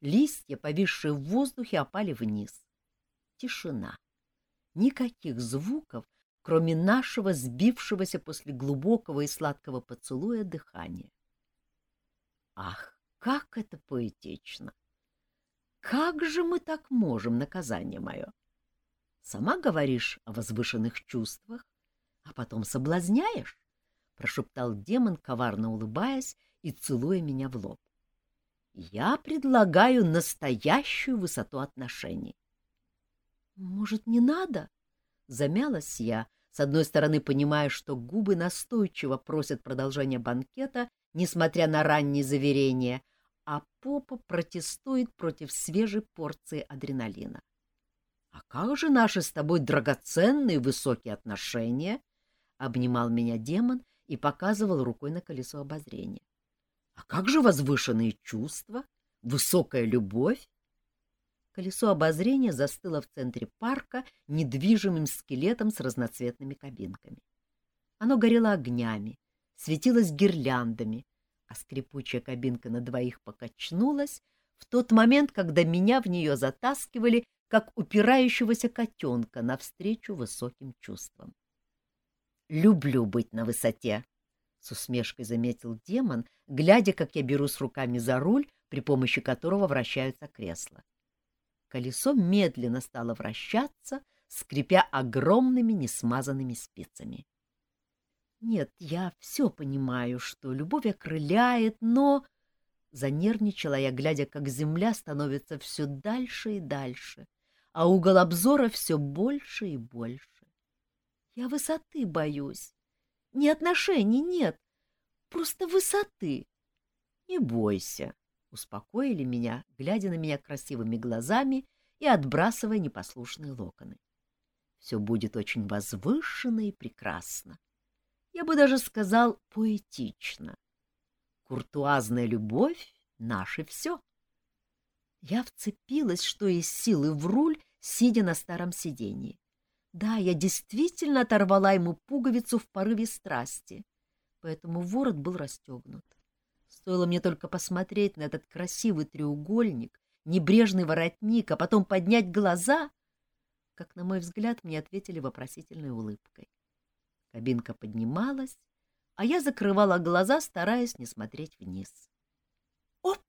Листья, повисшие в воздухе, опали вниз. Тишина. Никаких звуков, кроме нашего сбившегося после глубокого и сладкого поцелуя дыхания. Ах, как это поэтично! Как же мы так можем, наказание мое? Сама говоришь о возвышенных чувствах, а потом соблазняешь, — прошептал демон, коварно улыбаясь и целуя меня в лоб. Я предлагаю настоящую высоту отношений. — Может, не надо? — замялась я, с одной стороны понимая, что губы настойчиво просят продолжения банкета, несмотря на ранние заверения, а попа протестует против свежей порции адреналина. А как же наши с тобой драгоценные высокие отношения? Обнимал меня демон и показывал рукой на колесо обозрения. А как же возвышенные чувства, высокая любовь? Колесо обозрения застыло в центре парка недвижимым скелетом с разноцветными кабинками. Оно горело огнями, светилось гирляндами, а скрипучая кабинка на двоих покачнулась в тот момент, когда меня в нее затаскивали как упирающегося котенка навстречу высоким чувствам. «Люблю быть на высоте», — с усмешкой заметил демон, глядя, как я беру с руками за руль, при помощи которого вращаются кресла. Колесо медленно стало вращаться, скрипя огромными несмазанными спицами. Нет, я все понимаю, что любовь окрыляет, но... Занервничала я, глядя, как земля становится все дальше и дальше, а угол обзора все больше и больше. Я высоты боюсь. Ни отношений нет, просто высоты. Не бойся, успокоили меня, глядя на меня красивыми глазами и отбрасывая непослушные локоны. Все будет очень возвышенно и прекрасно. Я бы даже сказал поэтично. Куртуазная любовь — наше все. Я вцепилась, что из силы, в руль, сидя на старом сиденье. Да, я действительно оторвала ему пуговицу в порыве страсти, поэтому ворот был расстегнут. Стоило мне только посмотреть на этот красивый треугольник, небрежный воротник, а потом поднять глаза, как, на мой взгляд, мне ответили вопросительной улыбкой. Кабинка поднималась, а я закрывала глаза, стараясь не смотреть вниз. «Оп!»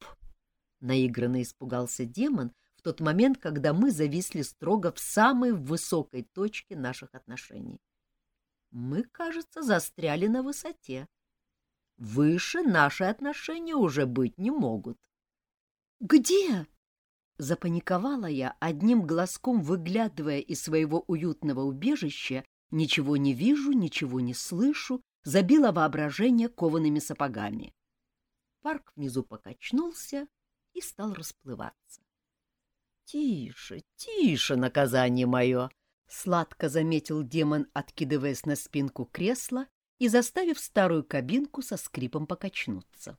Наигранно испугался демон в тот момент, когда мы зависли строго в самой высокой точке наших отношений. Мы, кажется, застряли на высоте. Выше наши отношения уже быть не могут. «Где?» — запаниковала я, одним глазком выглядывая из своего уютного убежища, ничего не вижу, ничего не слышу, забила воображение коваными сапогами. Парк внизу покачнулся, и стал расплываться. — Тише, тише, наказание мое! — сладко заметил демон, откидываясь на спинку кресла и заставив старую кабинку со скрипом покачнуться.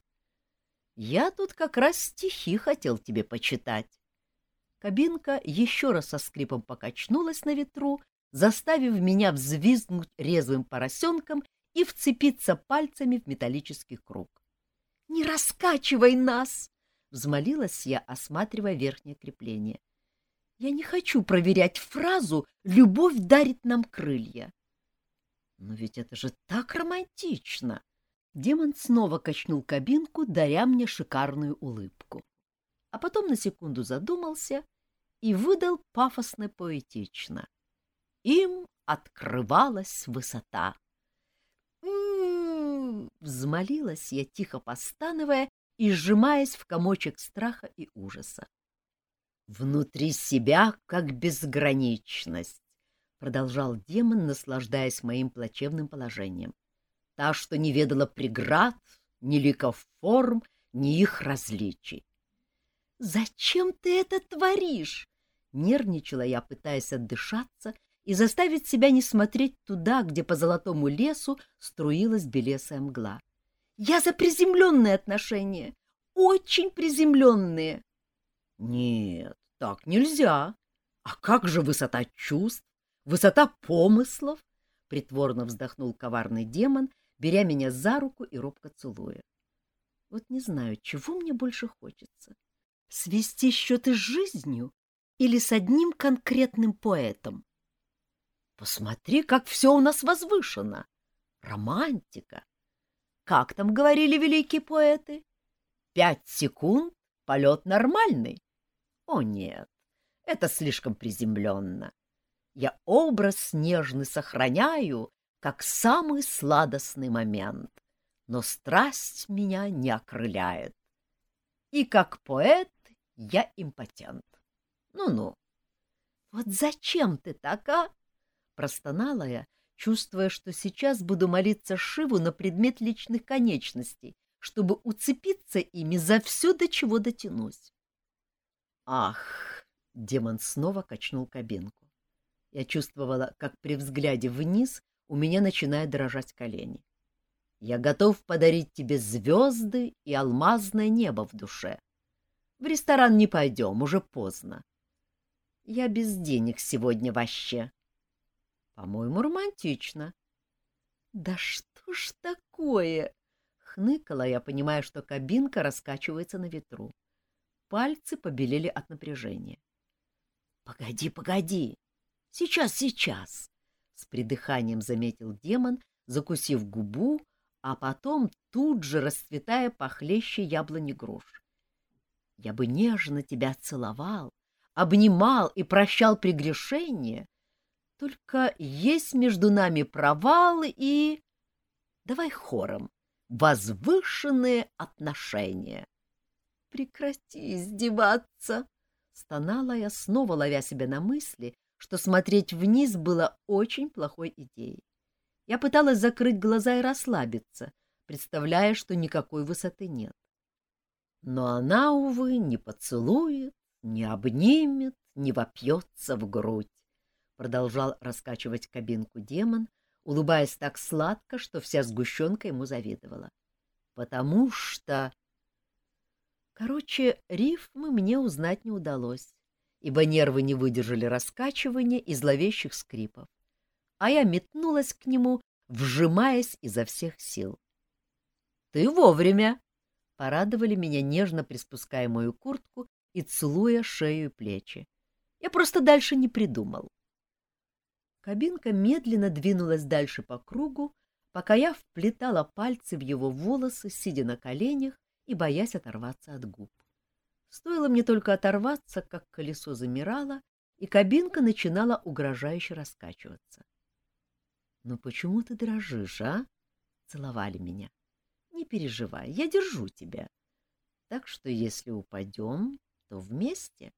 — Я тут как раз стихи хотел тебе почитать. Кабинка еще раз со скрипом покачнулась на ветру, заставив меня взвизгнуть резвым поросенком и вцепиться пальцами в металлический круг. — Не раскачивай нас! Взмолилась я, осматривая верхнее крепление. Я не хочу проверять фразу «любовь дарит нам крылья». Но ведь это же так романтично! Демон снова качнул кабинку, даря мне шикарную улыбку. А потом на секунду задумался и выдал пафосно-поэтично. Им открывалась высота. «М-м-м!» взмолилась я, тихо постановая и сжимаясь в комочек страха и ужаса. «Внутри себя как безграничность», — продолжал демон, наслаждаясь моим плачевным положением. «Та, что не ведала преград, ни ликов форм, ни их различий. «Зачем ты это творишь?» Нервничала я, пытаясь отдышаться и заставить себя не смотреть туда, где по золотому лесу струилась белесая мгла. «Я за приземленные отношения, очень приземленные!» «Нет, так нельзя. А как же высота чувств, высота помыслов?» Притворно вздохнул коварный демон, беря меня за руку и робко целуя. Вот не знаю, чего мне больше хочется — свести счеты с жизнью или с одним конкретным поэтом. Посмотри, как все у нас возвышено. Романтика. Как там говорили великие поэты? Пять секунд — полет нормальный. О, нет, это слишком приземленно. Я образ нежный сохраняю, как самый сладостный момент, но страсть меня не окрыляет. И как поэт я импотент. Ну-ну. Вот зачем ты така? Простонала я, чувствуя, что сейчас буду молиться Шиву на предмет личных конечностей, чтобы уцепиться ими за все, до чего дотянусь. Ах! Демон снова качнул кабинку. Я чувствовала, как при взгляде вниз у меня начинают дрожать колени. Я готов подарить тебе звезды и алмазное небо в душе. В ресторан не пойдем, уже поздно. Я без денег сегодня вообще. По-моему, романтично. Да что ж такое? Хныкала я, понимая, что кабинка раскачивается на ветру. Пальцы побелели от напряжения. Погоди, погоди. Сейчас, сейчас с придыханием заметил демон, закусив губу, а потом тут же расцветая похлеще яблони груш. Я бы нежно тебя целовал, обнимал и прощал прегрешения, только есть между нами провалы и... Давай хором. Возвышенные отношения. Прекрати издеваться, стонала я, снова ловя себя на мысли, что смотреть вниз было очень плохой идеей. Я пыталась закрыть глаза и расслабиться, представляя, что никакой высоты нет. Но она, увы, не поцелует, не обнимет, не вопьется в грудь, продолжал раскачивать кабинку демон, улыбаясь так сладко, что вся сгущенка ему завидовала. Потому что... Короче, рифмы мне узнать не удалось ибо нервы не выдержали раскачивания и зловещих скрипов, а я метнулась к нему, вжимаясь изо всех сил. — Ты вовремя! — порадовали меня, нежно приспуская мою куртку и целуя шею и плечи. Я просто дальше не придумал. Кабинка медленно двинулась дальше по кругу, пока я вплетала пальцы в его волосы, сидя на коленях и боясь оторваться от губ. Стоило мне только оторваться, как колесо замирало, и кабинка начинала угрожающе раскачиваться. — Ну почему ты дрожишь, а? — целовали меня. — Не переживай, я держу тебя. Так что если упадем, то вместе.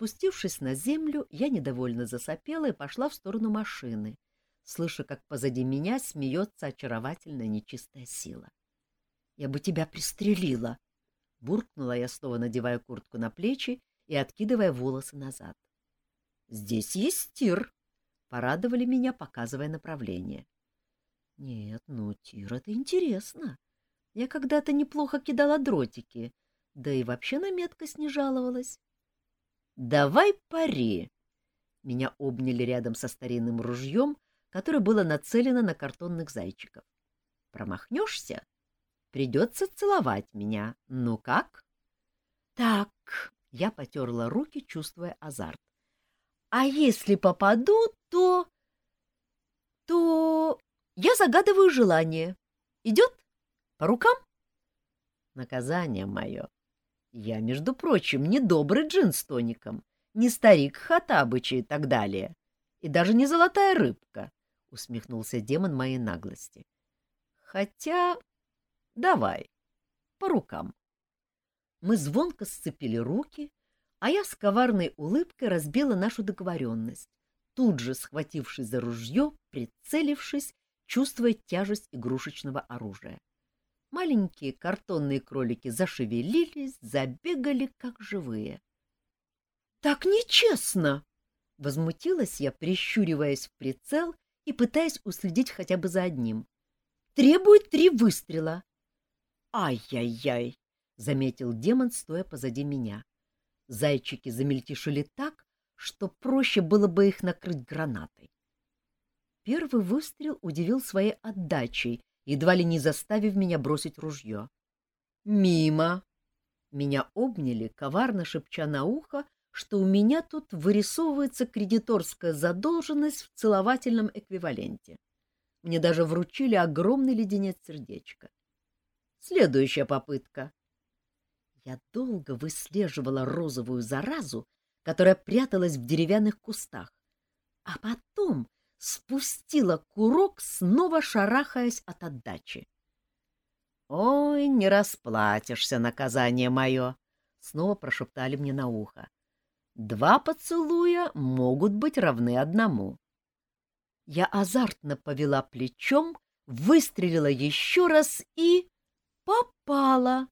Спустившись на землю, я недовольно засопела и пошла в сторону машины, слыша, как позади меня смеется очаровательная нечистая сила. — Я бы тебя пристрелила! — буркнула я, снова надевая куртку на плечи и откидывая волосы назад. — Здесь есть тир, — порадовали меня, показывая направление. — Нет, ну, тир — это интересно. Я когда-то неплохо кидала дротики, да и вообще на меткость не жаловалась. — Давай пари! Меня обняли рядом со старинным ружьем, которое было нацелено на картонных зайчиков. Промахнешься Придется целовать меня. Ну как? Так, я потерла руки, чувствуя азарт. А если попаду, то... то... я загадываю желание. Идет? По рукам? Наказание мое. Я, между прочим, не добрый джин с тоником. не старик Хатабыча и так далее, и даже не золотая рыбка, — усмехнулся демон моей наглости. — Хотя... давай, по рукам. Мы звонко сцепили руки, а я с коварной улыбкой разбила нашу договоренность, тут же схватившись за ружье, прицелившись, чувствуя тяжесть игрушечного оружия. Маленькие картонные кролики зашевелились, забегали, как живые. — Так нечестно! — возмутилась я, прищуриваясь в прицел и пытаясь уследить хотя бы за одним. — Требует три выстрела. «Ай-яй-яй!» — заметил демон, стоя позади меня. Зайчики замельтешили так, что проще было бы их накрыть гранатой. Первый выстрел удивил своей отдачей, едва ли не заставив меня бросить ружье. «Мимо!» Меня обняли, коварно шепча на ухо, что у меня тут вырисовывается кредиторская задолженность в целовательном эквиваленте. Мне даже вручили огромный леденец сердечка. Следующая попытка. Я долго выслеживала розовую заразу, которая пряталась в деревянных кустах, а потом спустила курок, снова шарахаясь от отдачи. «Ой, не расплатишься, наказание мое!» — снова прошептали мне на ухо. «Два поцелуя могут быть равны одному». Я азартно повела плечом, выстрелила еще раз и... Попала!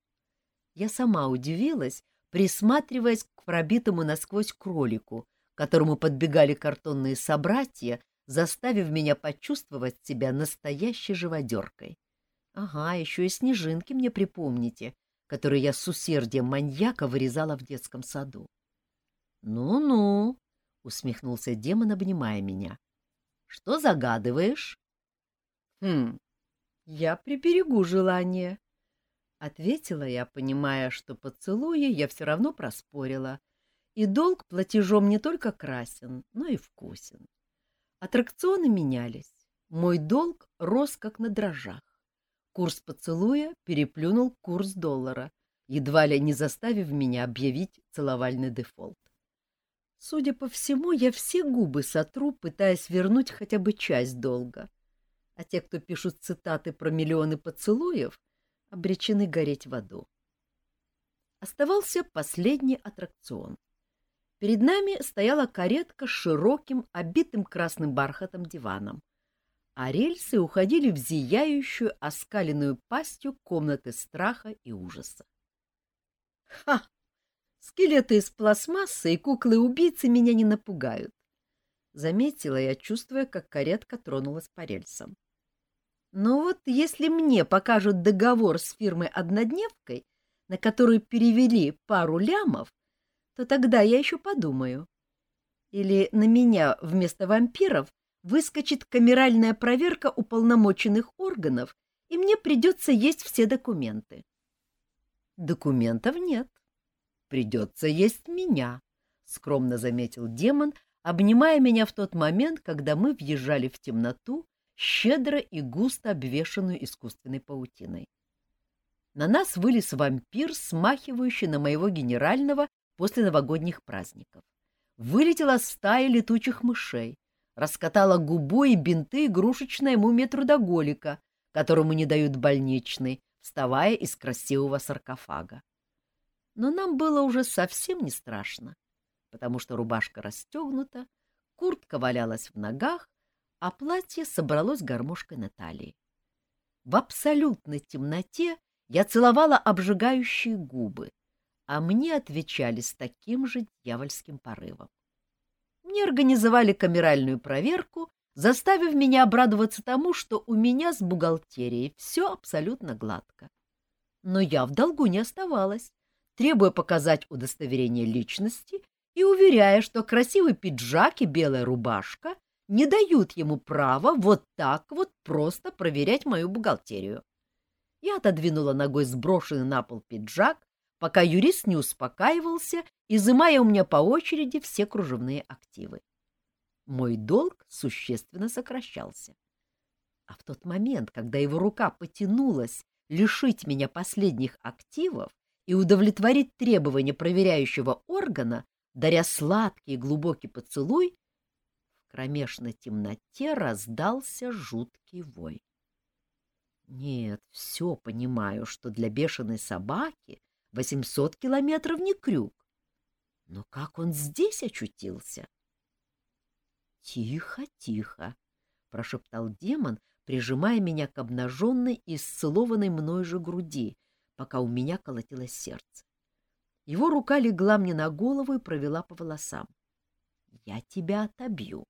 Я сама удивилась, присматриваясь к пробитому насквозь кролику, которому подбегали картонные собратья, заставив меня почувствовать себя настоящей живодеркой. Ага, еще и снежинки мне припомните, которые я с усердием маньяка вырезала в детском саду. «Ну — усмехнулся демон, обнимая меня. — Что загадываешь? — Хм, я приберегу желание, — ответила я, понимая, что поцелуя я все равно проспорила, и долг платежом не только красен, но и вкусен. Аттракционы менялись. Мой долг рос как на дрожжах. Курс поцелуя переплюнул курс доллара, едва ли не заставив меня объявить целовальный дефолт. Судя по всему, я все губы сотру, пытаясь вернуть хотя бы часть долга. А те, кто пишут цитаты про миллионы поцелуев, обречены гореть в аду. Оставался последний аттракцион. Перед нами стояла каретка с широким, обитым красным бархатом диваном, а рельсы уходили в зияющую, оскаленную пастью комнаты страха и ужаса. Ха! Скелеты из пластмассы и куклы-убийцы меня не напугают. Заметила я, чувствуя, как каретка тронулась по рельсам. Но вот если мне покажут договор с фирмой-однодневкой, на которую перевели пару лямов, то тогда я еще подумаю. Или на меня вместо вампиров выскочит камеральная проверка уполномоченных органов, и мне придется есть все документы. Документов нет. Придется есть меня, — скромно заметил демон, обнимая меня в тот момент, когда мы въезжали в темноту, щедро и густо обвешанную искусственной паутиной. На нас вылез вампир, смахивающий на моего генерального после новогодних праздников. Вылетела стая летучих мышей, раскатала губу и бинты игрушечная мумия трудоголика, которому не дают больничный, вставая из красивого саркофага. Но нам было уже совсем не страшно, потому что рубашка расстегнута, куртка валялась в ногах, а платье собралось гармошкой на талии. В абсолютной темноте я целовала обжигающие губы, а мне отвечали с таким же дьявольским порывом. Мне организовали камеральную проверку, заставив меня обрадоваться тому, что у меня с бухгалтерией все абсолютно гладко. Но я в долгу не оставалась, требуя показать удостоверение личности и уверяя, что красивый пиджак и белая рубашка не дают ему права вот так вот просто проверять мою бухгалтерию. Я отодвинула ногой сброшенный на пол пиджак, пока юрист не успокаивался, изымая у меня по очереди все кружевные активы. Мой долг существенно сокращался. А в тот момент, когда его рука потянулась лишить меня последних активов и удовлетворить требования проверяющего органа, даря сладкий и глубокий поцелуй, в кромешной темноте раздался жуткий вой. Нет, все понимаю, что для бешеной собаки 800 километров не крюк. Но как он здесь очутился? — Тихо, тихо, — прошептал демон, прижимая меня к обнаженной и исцелованной мной же груди, пока у меня колотилось сердце. Его рука легла мне на голову и провела по волосам. — Я тебя отобью.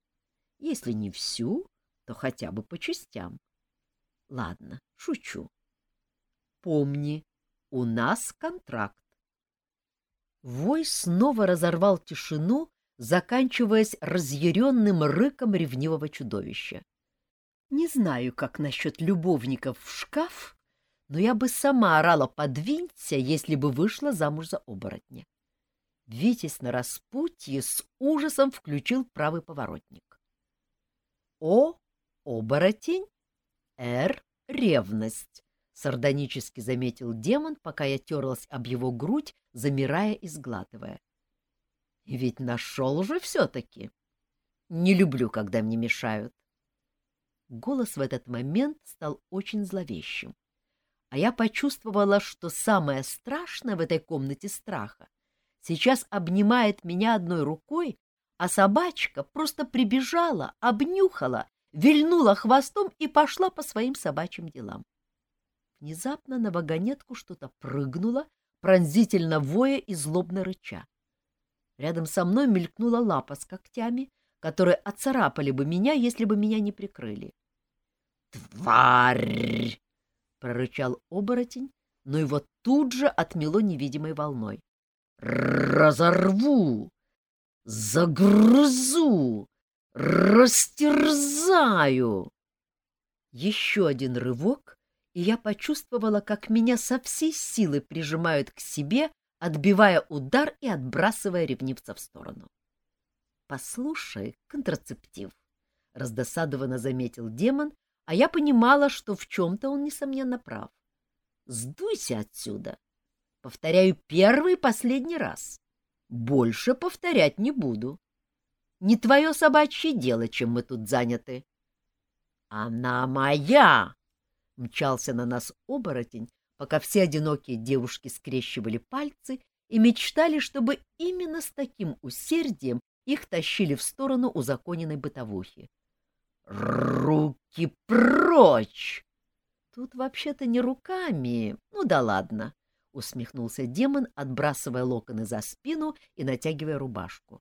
Если не всю, то хотя бы по частям. Ладно, шучу. Помни, у нас контракт. Вой снова разорвал тишину, заканчиваясь разъяренным рыком ревнивого чудовища. Не знаю, как насчет любовников в шкаф, но я бы сама орала «подвинься», если бы вышла замуж за оборотня. Витязь на распутье с ужасом включил правый поворотник. О, оборотень, Р — ревность, — сардонически заметил демон, пока я терлась об его грудь, замирая и сглатывая. Ведь нашел же все-таки. Не люблю, когда мне мешают. Голос в этот момент стал очень зловещим, а я почувствовала, что самое страшное в этой комнате страха сейчас обнимает меня одной рукой, а собачка просто прибежала, обнюхала вильнула хвостом и пошла по своим собачьим делам. Внезапно на вагонетку что-то прыгнуло, пронзительно воя и злобно рыча. Рядом со мной мелькнула лапа с когтями, которые оцарапали бы меня, если бы меня не прикрыли. «Тварь!» — прорычал оборотень, но его тут же отмело невидимой волной. «Разорву! Загрызу! Растерзаю! Еще один рывок, и я почувствовала, как меня со всей силы прижимают к себе, отбивая удар и отбрасывая ревнивца в сторону. «Послушай, контрацептив», — раздосадованно заметил демон, а я понимала, что в чем-то он, несомненно, прав. «Сдуйся отсюда. Повторяю первый и последний раз. Больше повторять не буду. Не твое собачье дело, чем мы тут заняты. — Она моя! — мчался на нас оборотень, пока все одинокие девушки скрещивали пальцы и мечтали, чтобы именно с таким усердием их тащили в сторону узаконенной бытовухи. «Руки прочь!» «Тут вообще-то не руками. Ну да ладно», — усмехнулся демон, отбрасывая локоны за спину и натягивая рубашку.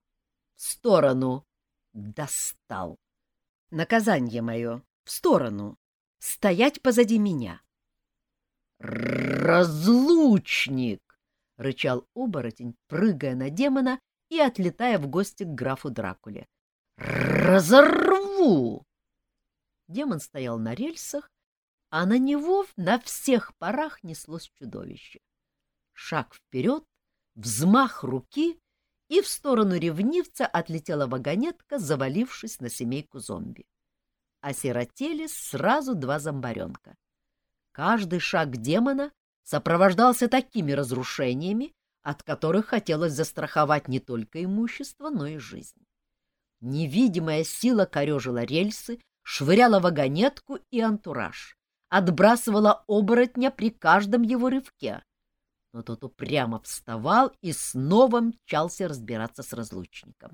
В сторону! Достал! Наказание мое! В сторону! Стоять позади меня! «Разлучник!» — рычал оборотень, прыгая на демона и отлетая в гости к графу Дракуле. «Разорву!» Демон стоял на рельсах, а на него на всех парах неслось чудовище. Шаг вперед, взмах руки, и в сторону ревнивца отлетела вагонетка, завалившись на семейку зомби. Осиротели сразу два зомбаренка. Каждый шаг демона сопровождался такими разрушениями, от которых хотелось застраховать не только имущество, но и жизнь. Невидимая сила корежила рельсы, швыряла вагонетку и антураж, отбрасывала оборотня при каждом его рывке, но тот упрямо вставал и снова мчался разбираться с разлучником.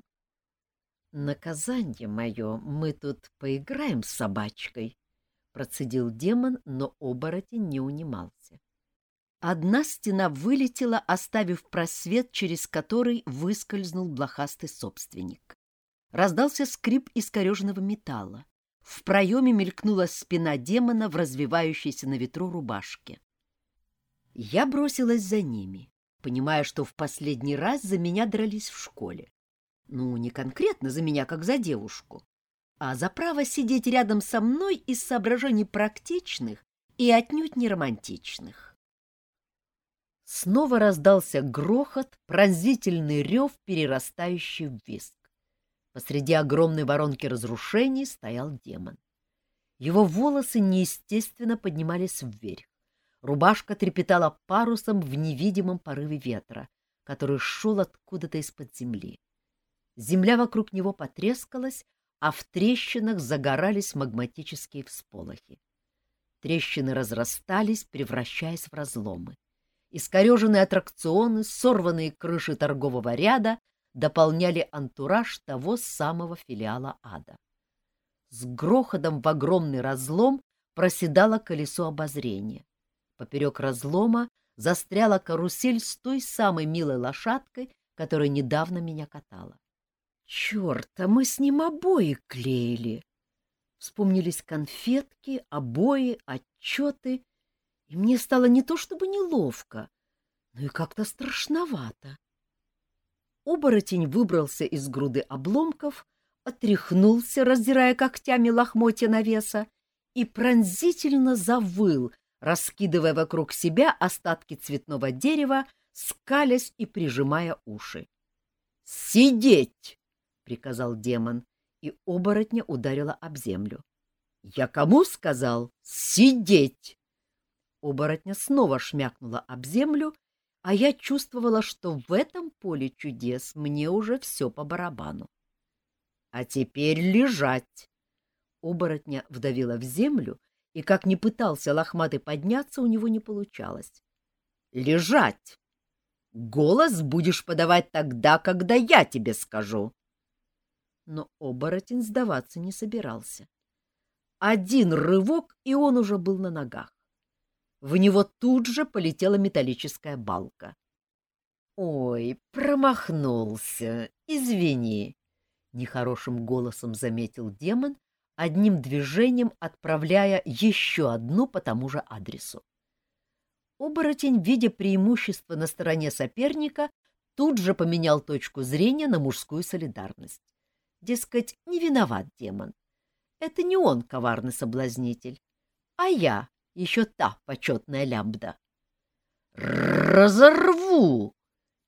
«Наказание мое, мы тут поиграем с собачкой», — процедил демон, но оборотень не унимался. Одна стена вылетела, оставив просвет, через который выскользнул блохастый собственник. Раздался скрип искореженного металла. В проеме мелькнула спина демона в развивающейся на ветру рубашке. Я бросилась за ними, понимая, что в последний раз за меня дрались в школе. Ну, не конкретно за меня, как за девушку, а за право сидеть рядом со мной из соображений практичных и отнюдь не романтичных. Снова раздался грохот, пронзительный рев, перерастающий в виск. Посреди огромной воронки разрушений стоял демон. Его волосы неестественно поднимались вверх. Рубашка трепетала парусом в невидимом порыве ветра. который шел откуда-то из-под земли. Земля вокруг него потрескалась, а в трещинах загорались магматические всполохи. Трещины разрастались, превращаясь в разломы. Искореженные аттракционы, сорванные крыши торгового ряда дополняли антураж того самого филиала ада. С грохотом в огромный разлом проседало колесо обозрения. Поперек разлома застряла карусель с той самой милой лошадкой, которая недавно меня катала. Черт, а мы с ним обои клеили. Вспомнились конфетки, обои, отчеты, и мне стало не то чтобы неловко, но и как-то страшновато. Оборотень выбрался из груды обломков, отряхнулся, раздирая когтями лохмотья навеса, и пронзительно завыл, раскидывая вокруг себя остатки цветного дерева, скалясь и прижимая уши. «Сидеть!» — приказал демон, и оборотня ударила об землю. «Я кому сказал? Сидеть!» Оборотня снова шмякнула об землю, а я чувствовала, что в этом поле чудес мне уже все по барабану. «А теперь лежать!» Оборотня вдавила в землю, и как ни пытался лохматый подняться, у него не получалось. «Лежать! Голос будешь подавать тогда, когда я тебе скажу!» Но оборотень сдаваться не собирался. Один рывок, и он уже был на ногах. В него тут же полетела металлическая балка. — Ой, промахнулся, извини, — нехорошим голосом заметил демон, одним движением отправляя еще одну по тому же адресу. Оборотень, видя преимущество на стороне соперника, тут же поменял точку зрения на мужскую солидарность. Дескать, не виноват демон. Это не он коварный соблазнитель, а я, еще та почетная лямбда. «Разорву!»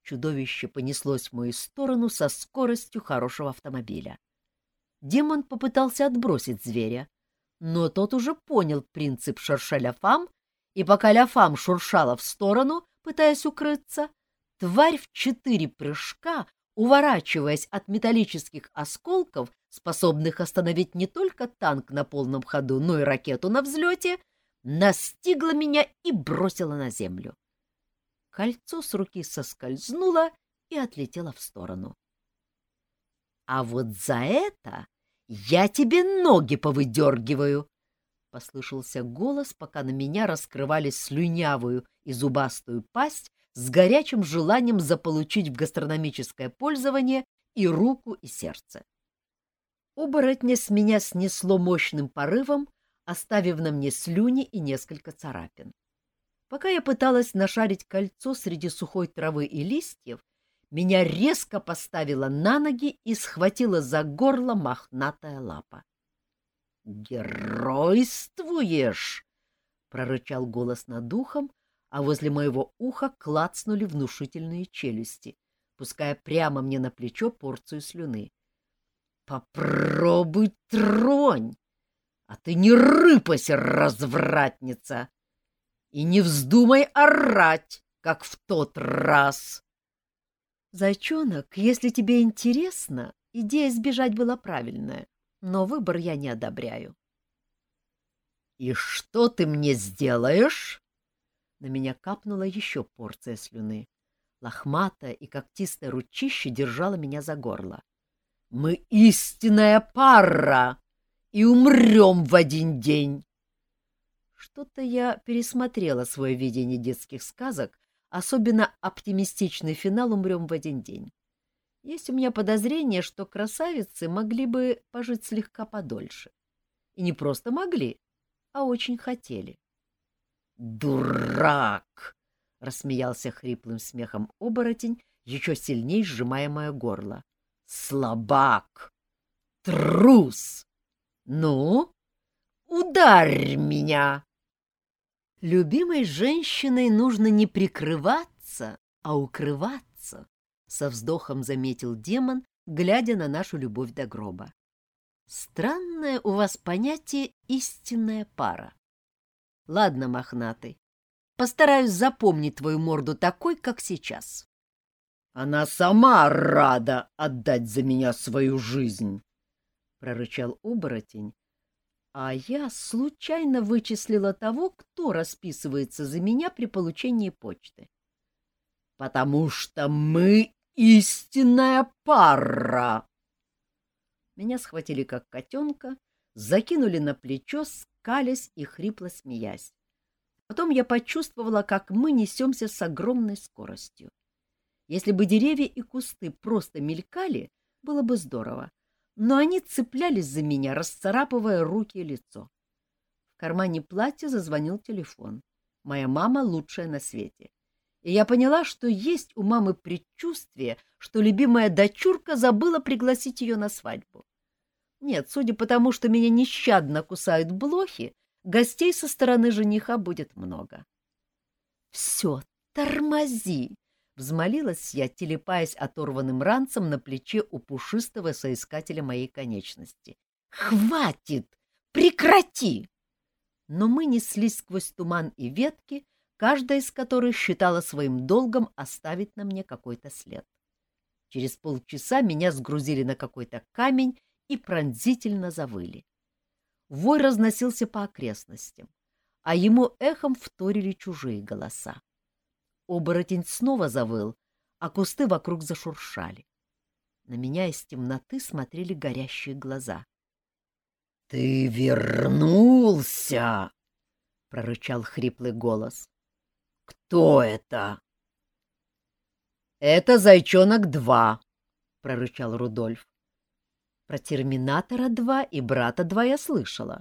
Чудовище понеслось в мою сторону со скоростью хорошего автомобиля. Демон попытался отбросить зверя, но тот уже понял принцип шерша Ляфам, и пока Ляфам шуршала в сторону, пытаясь укрыться, тварь в четыре прыжка уворачиваясь от металлических осколков, способных остановить не только танк на полном ходу, но и ракету на взлете, настигла меня и бросила на землю. Кольцо с руки соскользнуло и отлетело в сторону. — А вот за это я тебе ноги повыдергиваю! — послышался голос, пока на меня раскрывали слюнявую и зубастую пасть с горячим желанием заполучить в гастрономическое пользование и руку, и сердце. Оборотня с меня снесло мощным порывом, оставив на мне слюни и несколько царапин. Пока я пыталась нашарить кольцо среди сухой травы и листьев, меня резко поставила на ноги и схватила за горло мохнатая лапа. «Геройствуешь!» — прорычал голос над духом, а возле моего уха клацнули внушительные челюсти, пуская прямо мне на плечо порцию слюны. «Попробуй тронь! А ты не рыпайся, развратница! И не вздумай орать, как в тот раз!» «Зайчонок, если тебе интересно, идея сбежать была правильная, но выбор я не одобряю». «И что ты мне сделаешь?» На меня капнула еще порция слюны. Лохматая и когтистая ручище держала меня за горло. «Мы истинная пара и умрем в один день!» Что-то я пересмотрела свое видение детских сказок, особенно оптимистичный финал «Умрем в один день». Есть у меня подозрение, что красавицы могли бы пожить слегка подольше. И не просто могли, а очень хотели. «Дурак!» — рассмеялся хриплым смехом оборотень, еще сильней сжимая мое горло. «Слабак! Трус! Ну, ударь меня!» Любимой женщиной нужно не прикрываться, а укрываться, — со вздохом заметил демон, глядя на нашу любовь до гроба. Странное у вас понятие «истинная пара». Ладно, мохнатый, постараюсь запомнить твою морду такой, как сейчас. Она сама рада отдать за меня свою жизнь, — прорычал оборотень, а я случайно вычислила того, кто расписывается за меня при получении почты. — Потому что мы истинная пара! Меня схватили как котенка, закинули на плечо, скалясь и хрипло смеясь. Потом я почувствовала, как мы несемся с огромной скоростью. Если бы деревья и кусты просто мелькали, было бы здорово, но они цеплялись за меня, расцарапывая руки и лицо. В кармане платья зазвонил телефон. Моя мама лучшая на свете. И я поняла, что есть у мамы предчувствие, что любимая дочурка забыла пригласить ее на свадьбу. Нет, судя по тому, что меня нещадно кусают блохи, гостей со стороны жениха будет много. — Все, тормози! — взмолилась я, телепаясь оторванным ранцем на плече у пушистого соискателя моей конечности. — Хватит! Прекрати! Но мы неслись сквозь туман и ветки, каждая из которых считала своим долгом оставить на мне какой-то след. Через полчаса меня сгрузили на какой-то камень и пронзительно завыли. Вой разносился по окрестностям, а ему эхом вторили чужие голоса. Оборотень снова завыл, а кусты вокруг зашуршали. На меня из темноты смотрели горящие глаза. — Ты вернулся! — прорычал хриплый голос. — Кто это? — Это Зайчонок-2, — прорычал Рудольф. Про Терминатора 2 и Брата 2 я слышала,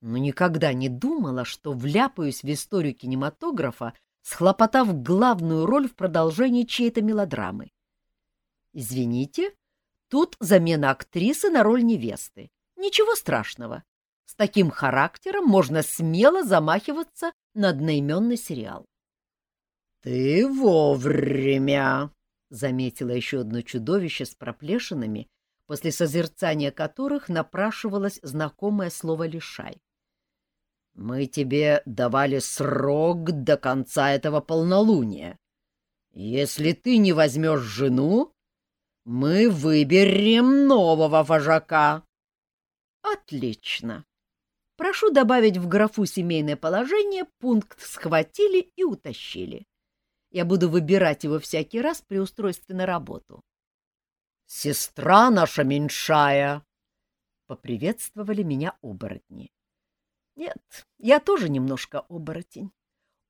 но никогда не думала, что вляпаюсь в историю кинематографа, схлопотав главную роль в продолжении чьей-то мелодрамы. Извините, тут замена актрисы на роль невесты. Ничего страшного. С таким характером можно смело замахиваться на одноименный сериал. — Ты вовремя, — заметила еще одно чудовище с проплешинами после созерцания которых напрашивалось знакомое слово «лишай». «Мы тебе давали срок до конца этого полнолуния. Если ты не возьмешь жену, мы выберем нового вожака». «Отлично. Прошу добавить в графу «семейное положение» пункт «схватили» и «утащили». Я буду выбирать его всякий раз при устройстве на работу. Сестра наша меньшая!» Поприветствовали меня оборотни. Нет, я тоже немножко оборотень.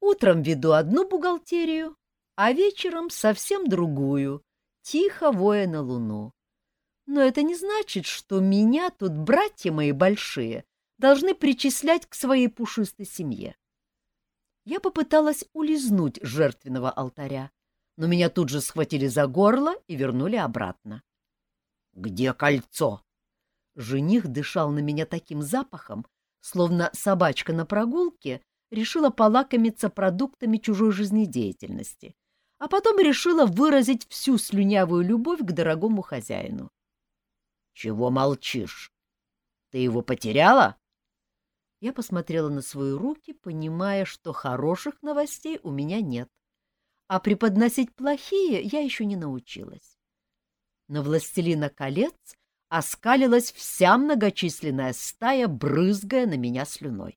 Утром веду одну бухгалтерию, а вечером совсем другую, тихо воя на луну. Но это не значит, что меня тут братья мои большие должны причислять к своей пушистой семье. Я попыталась улизнуть жертвенного алтаря, но меня тут же схватили за горло и вернули обратно. Где кольцо? Жених дышал на меня таким запахом, словно собачка на прогулке решила полакомиться продуктами чужой жизнедеятельности, а потом решила выразить всю слюнявую любовь к дорогому хозяину. — Чего молчишь? Ты его потеряла? Я посмотрела на свои руки, понимая, что хороших новостей у меня нет, а преподносить плохие я еще не научилась. На властелина колец оскалилась вся многочисленная стая, брызгая на меня слюной.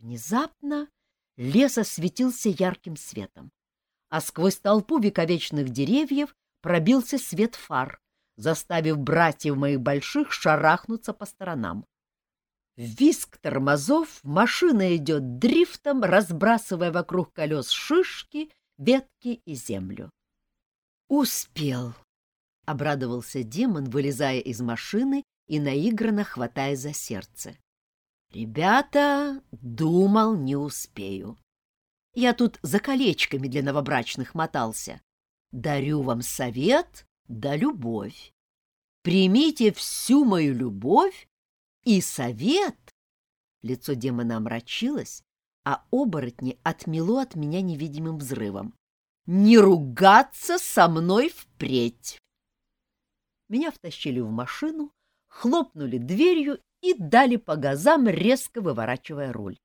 Внезапно лес осветился ярким светом, а сквозь толпу вековечных деревьев пробился свет фар, заставив братьев моих больших шарахнуться по сторонам. Виск тормозов, машина идет дрифтом, разбрасывая вокруг колес шишки, ветки и землю. Успел. — обрадовался демон, вылезая из машины и наигранно хватая за сердце. «Ребята, думал, не успею. Я тут за колечками для новобрачных мотался. Дарю вам совет да любовь. Примите всю мою любовь и совет». Лицо демона омрачилось, а оборотни отмело от меня невидимым взрывом. «Не ругаться со мной впредь!» Меня втащили в машину, хлопнули дверью и дали по газам, резко выворачивая руль.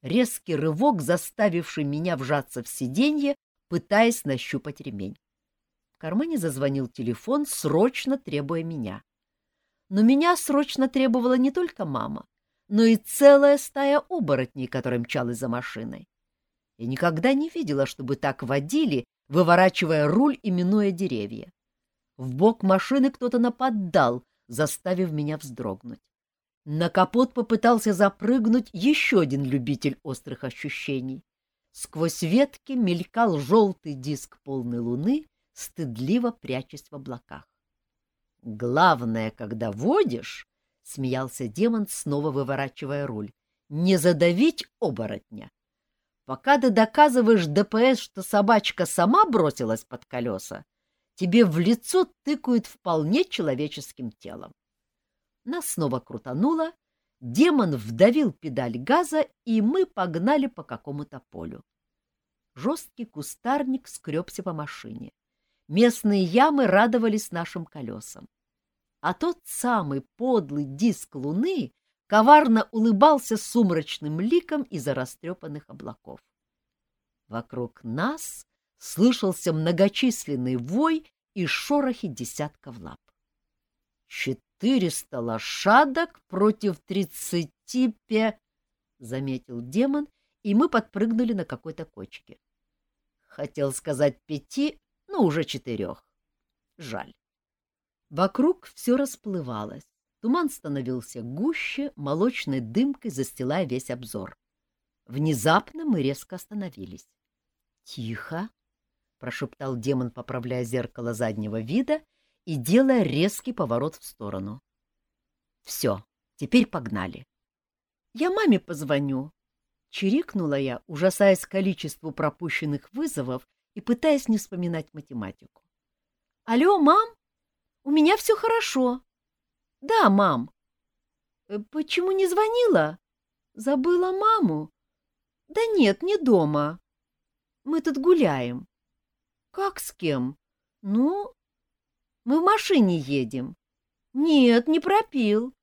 Резкий рывок, заставивший меня вжаться в сиденье, пытаясь нащупать ремень. В кармане зазвонил телефон, срочно требуя меня. Но меня срочно требовала не только мама, но и целая стая оборотней, которая мчалась за машиной. Я никогда не видела, чтобы так водили, выворачивая руль и минуя деревья. В бок машины кто-то нападал, заставив меня вздрогнуть. На капот попытался запрыгнуть еще один любитель острых ощущений. Сквозь ветки мелькал желтый диск полной луны, стыдливо прячась в облаках. «Главное, когда водишь, — смеялся демон, снова выворачивая руль, — не задавить оборотня. Пока ты доказываешь ДПС, что собачка сама бросилась под колеса, тебе в лицо тыкают вполне человеческим телом. Нас снова крутануло, демон вдавил педаль газа, и мы погнали по какому-то полю. Жесткий кустарник скребся по машине. Местные ямы радовались нашим колесам. А тот самый подлый диск луны коварно улыбался сумрачным ликом из-за растрепанных облаков. Вокруг нас слышался многочисленный вой и шорохи десятков лап. «Четыреста лошадок против тридцати пе...» — заметил демон, и мы подпрыгнули на какой-то кочке. Хотел сказать пяти, но уже четырех. Жаль. Вокруг все расплывалось. Туман становился гуще, молочной дымкой застилая весь обзор. Внезапно мы резко остановились. «Тихо!» — прошептал демон, поправляя зеркало заднего вида и делая резкий поворот в сторону. «Все, теперь погнали!» «Я маме позвоню!» — чирикнула я, ужасаясь количеству пропущенных вызовов и пытаясь не вспоминать математику. «Алло, мам? У меня все хорошо!» «Да, мам!» «Э, «Почему не звонила?» «Забыла маму?» «Да нет, не дома!» Мы тут гуляем. Как с кем? Ну, мы в машине едем. Нет, не пропил.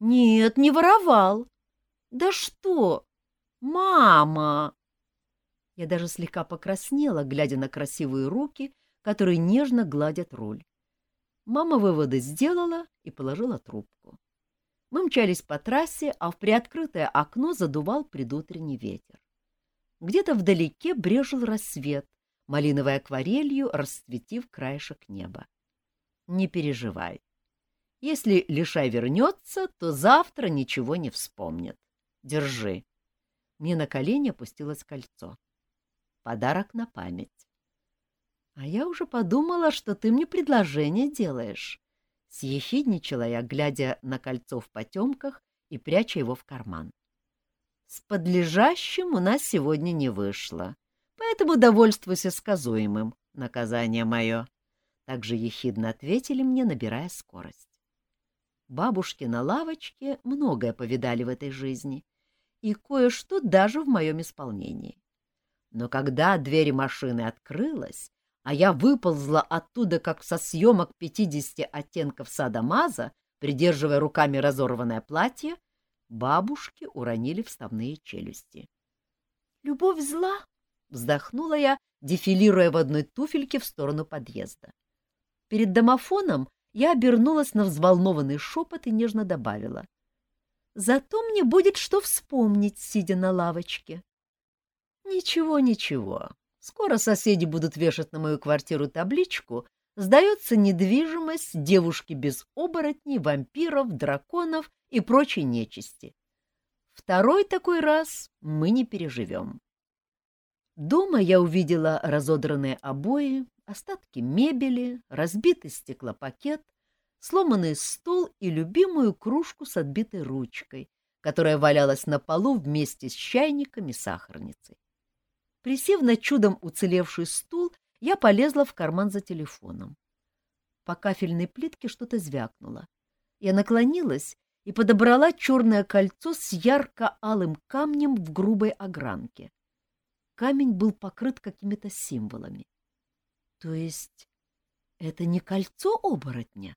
Нет, не воровал. Да что? Мама! Я даже слегка покраснела, глядя на красивые руки, которые нежно гладят руль. Мама выводы сделала и положила трубку. Мы мчались по трассе, а в приоткрытое окно задувал предутренний ветер. Где-то вдалеке брежил рассвет, малиновой акварелью расцветив краешек неба. Не переживай. Если Лишай вернется, то завтра ничего не вспомнит. Держи. Мне на колени опустилось кольцо. Подарок на память. А я уже подумала, что ты мне предложение делаешь. Съехидничала я, глядя на кольцо в потемках и пряча его в карман. С подлежащим у нас сегодня не вышло, поэтому довольствуйся сказуемым, наказание мое. Так же ехидно ответили мне, набирая скорость. Бабушки на лавочке многое повидали в этой жизни, и кое-что даже в моем исполнении. Но когда дверь машины открылась, а я выползла оттуда, как со съемок пятидесяти оттенков сада Маза, придерживая руками разорванное платье, Бабушки уронили вставные челюсти. «Любовь зла!» — вздохнула я, дефилируя в одной туфельке в сторону подъезда. Перед домофоном я обернулась на взволнованный шепот и нежно добавила. «Зато мне будет что вспомнить, сидя на лавочке». «Ничего, ничего. Скоро соседи будут вешать на мою квартиру табличку «Сдается недвижимость девушки без оборотней, вампиров, драконов и прочей нечисти. Второй такой раз мы не переживем. Дома я увидела разодранные обои, остатки мебели, разбитый стеклопакет, сломанный стол и любимую кружку с отбитой ручкой, которая валялась на полу вместе с чайником и сахарницей. Присев на чудом уцелевший стул, я полезла в карман за телефоном. По кафельной плитке что-то звякнуло. Я наклонилась и подобрала черное кольцо с ярко-алым камнем в грубой огранке. Камень был покрыт какими-то символами. То есть это не кольцо оборотня?